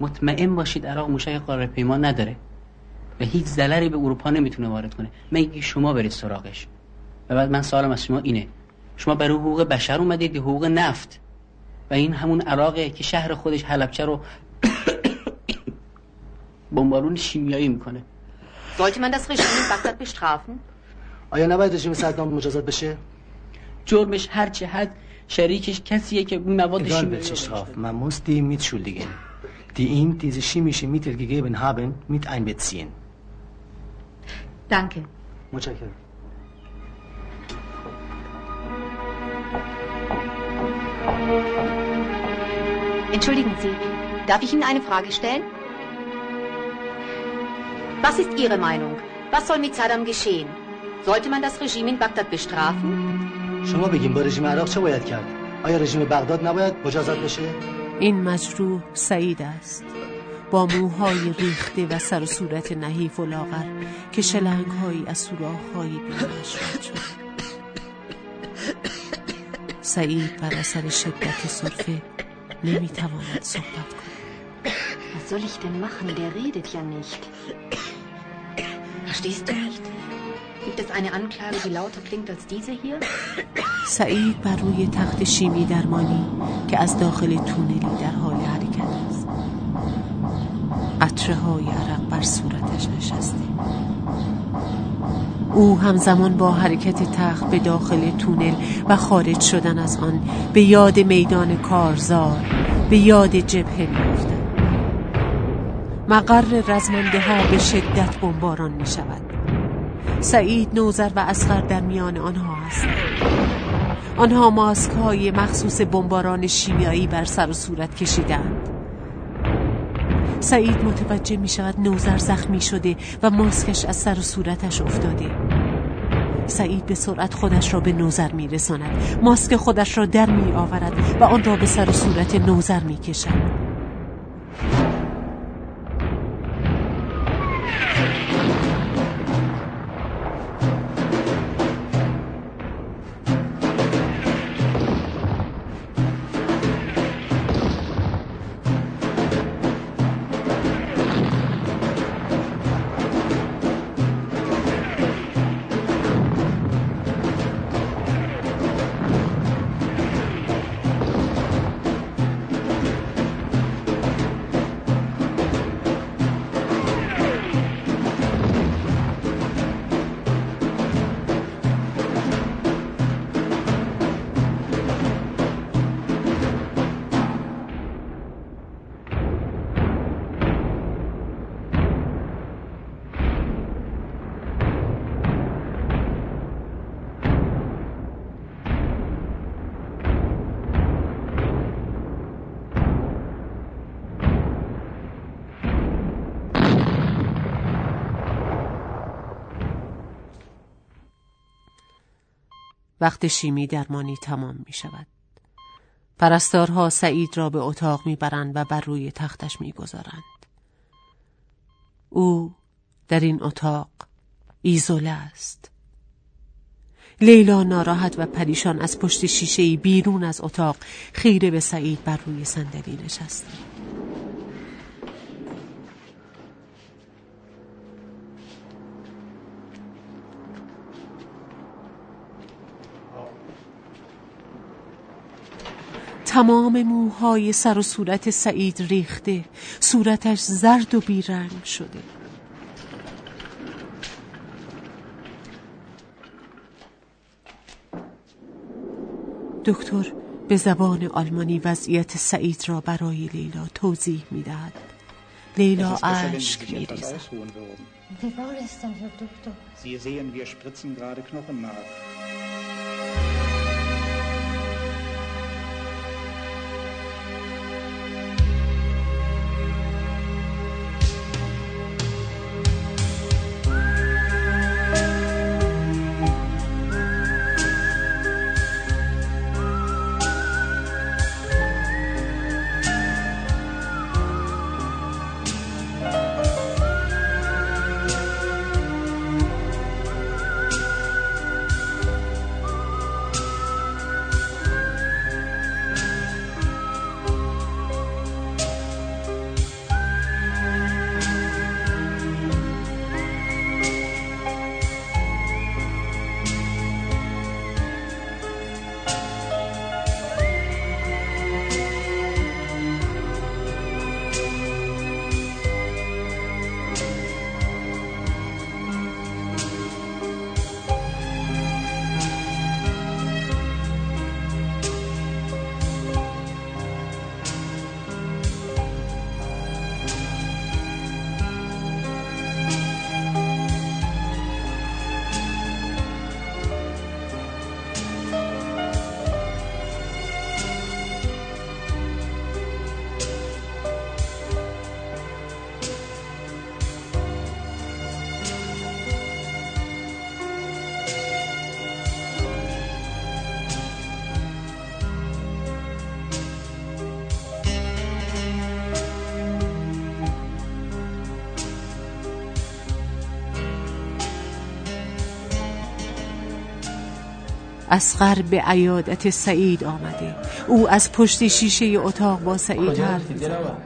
مطمئن باشید عراق موشک قاره پیما نداره و هیچ ضرری به اروپا نمی‌تونه وارد کنه مگه شما برید سراغش و بعد من سوالم از شما اینه شما برای حقوق بشر اومدید حقوق نفت و این همون عراقه که شهر خودش حلبچه رو بمبارون شیمیایی می‌کنه Sollte man das Regime in Bagdad bestrafen? آیا نباید رژیم صدام مجازات بشه؟ جرمش هر چه هست شریکش کسیه که این مواد شیمیایی Strafe, man muss die Mitschuldigen, die ihm diese chemischen Mittel gegeben haben, mit einbeziehen. Danke. متشکرم. Entschuldigen Sie, darf ich Ihnen eine Frage stellen? Was ist Ihre Meinung? Was soll mit Saddam geschehen? Sollte man das Regime in Bagdad bestrafen? شما بگیم با رژیم عراق چه باید کرد؟ آیا رژیم بغداد نباید مجازات بشه؟ این مجروح سعید است با موهای ریخته و سر و صورت نحیف و لاغر که شلنگهایی از سوراخهایی بینش رد شد سعید بر اثر شدت سرفه نمی‌تواند صحبت کند Was soll ich denn machen? Der redet ja nicht. Verstehst du nicht? Gibt es eine Anklage, die lauter klingt als diese hier? سعید بر روی تخت شیمی درمانی که از داخل تونلی در حال حرکت است قطره های عرق بر صورتش نشسته او همزمان با حرکت تخت به داخل تونل و خارج شدن از آن به یاد میدان کارزار به یاد جبهه میافتد مقر رزمنده ها به شدت بمباران می شود سعید نوزر و اسخر در میان آنها هستند آنها ماسک های مخصوص بمباران شیمیایی بر سر و صورت کشیدند سعید متوجه می شود نوزر زخمی شده و ماسکش از سر و صورتش افتاده. سعید به سرعت خودش را به نوزر می رساند ماسک خودش را در می آورد و آن را به سر و صورت نوزر می کشد. وقت شیمی درمانی تمام می شود. پرستارها سعید را به اتاق می برند و بر روی تختش می گذارند. او در این اتاق ایزوله است. لیلا ناراحت و پریشان از پشت شیشه بیرون از اتاق خیره به سعید بر روی صندلی نشسته تمام موهای سر و صورت سعید ریخته. صورتش زرد و بیرنگ شده. دکتر به زبان آلمانی وضعیت سعید را برای لیلا توضیح می‌دهد. لیلا اشک میریزد. Sie sehen, wir spritzen gerade Knochenmark. اسقر به عیادت سعید آمده. او از پشت شیشه اتاق با سعید حرف می‌زد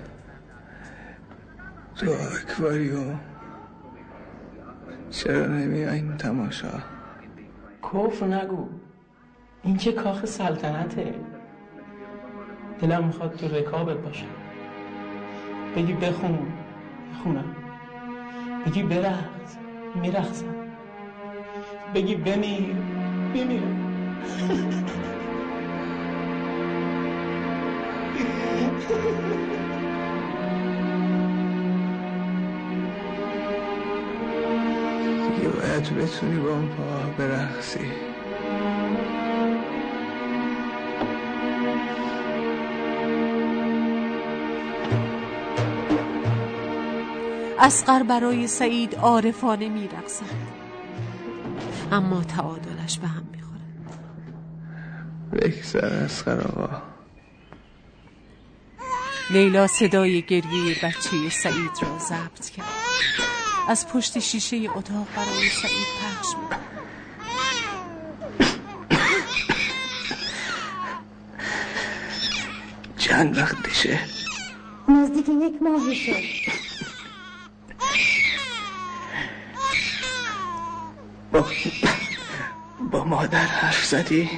تو اکواریوم چرا نمی این تماشا؟ کف نگو. این که کاخ سلطنته؟ دلم می‌خواد تو رکابت باشم. بگی بخون. بخونم. بگی برخص میرخصم بگی بمیر. بمیرم دیگه باید بتونی با اون پا برقصی. اسقر برای سعید عارفانه میرقصد. اما تعادلش به هم بگذر اسقر آقا. لیلا صدای گریه بچه سعید را ضبط کرد. از پشت شیشه اتاق برای سعید پخش می‌کرد. چند وقتشه نزدیک یک ماهشه با, با مادر حرف زدی؟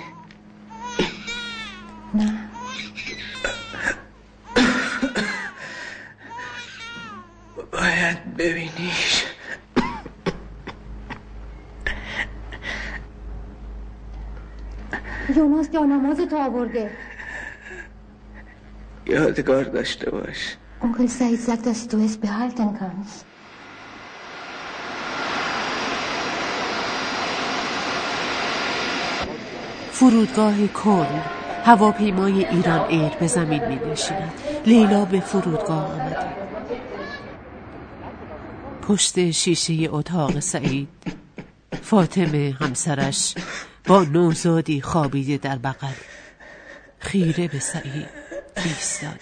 تو آورده. یادگار داشته باش. Onkel Said sagt, dass du es behalten kannst. فرودگاه کل هواپیمای ایران ایر به زمین می نشیند لیلا به فرودگاه آمده. پشت شیشه اتاق سعید فاطمه همسرش با نوزادی خوابیده در بغل. خیره به سعید. ایستاد.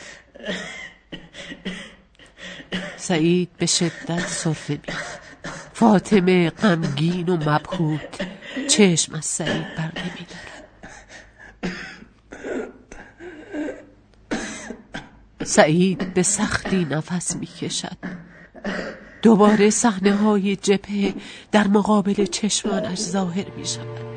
سعید به شدت صرفه بید فاطمه غمگین و مبهوت. چشم از سعید بر نمیدارم سعید به سختی نفس می‌کشد دوباره صحنه های جبهه در مقابل چشمانش ظاهر می شود.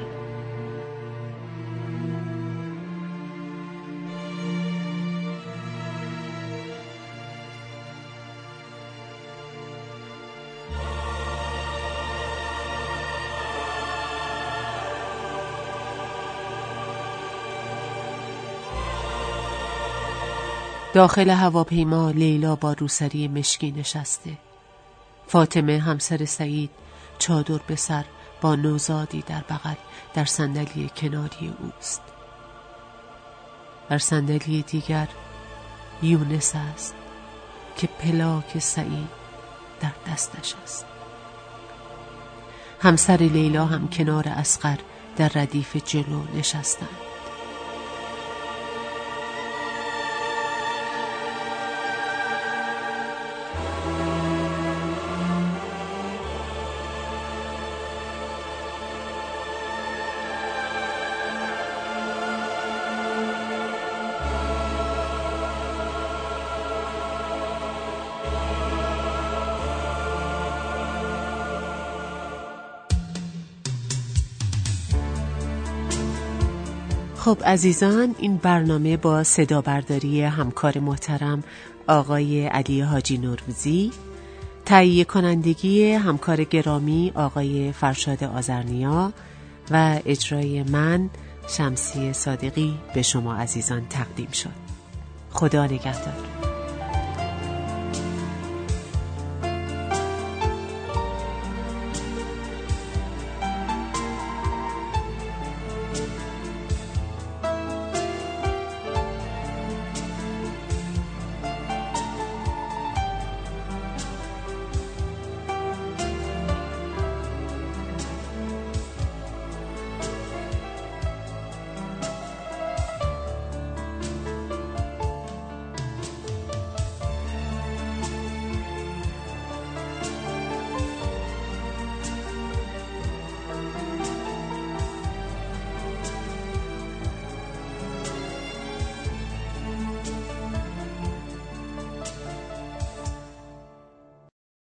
داخل هواپیما لیلا با روسری مشکی نشسته. فاطمه همسر سعید چادر به سر با نوزادی در بغل در صندلی کناری اوست. در صندلی دیگر یونس است که پلاک سعید در دستش است. همسر لیلا هم کنار اسقر در ردیف جلو نشستند. خب عزیزان این برنامه با صدا برداری همکار محترم آقای علی حاجی نوروزی تهیه کنندگی همکار گرامی آقای فرشاد آزرنیا و اجرای من شمسی صادقی به شما عزیزان تقدیم شد. خدا نگهدار.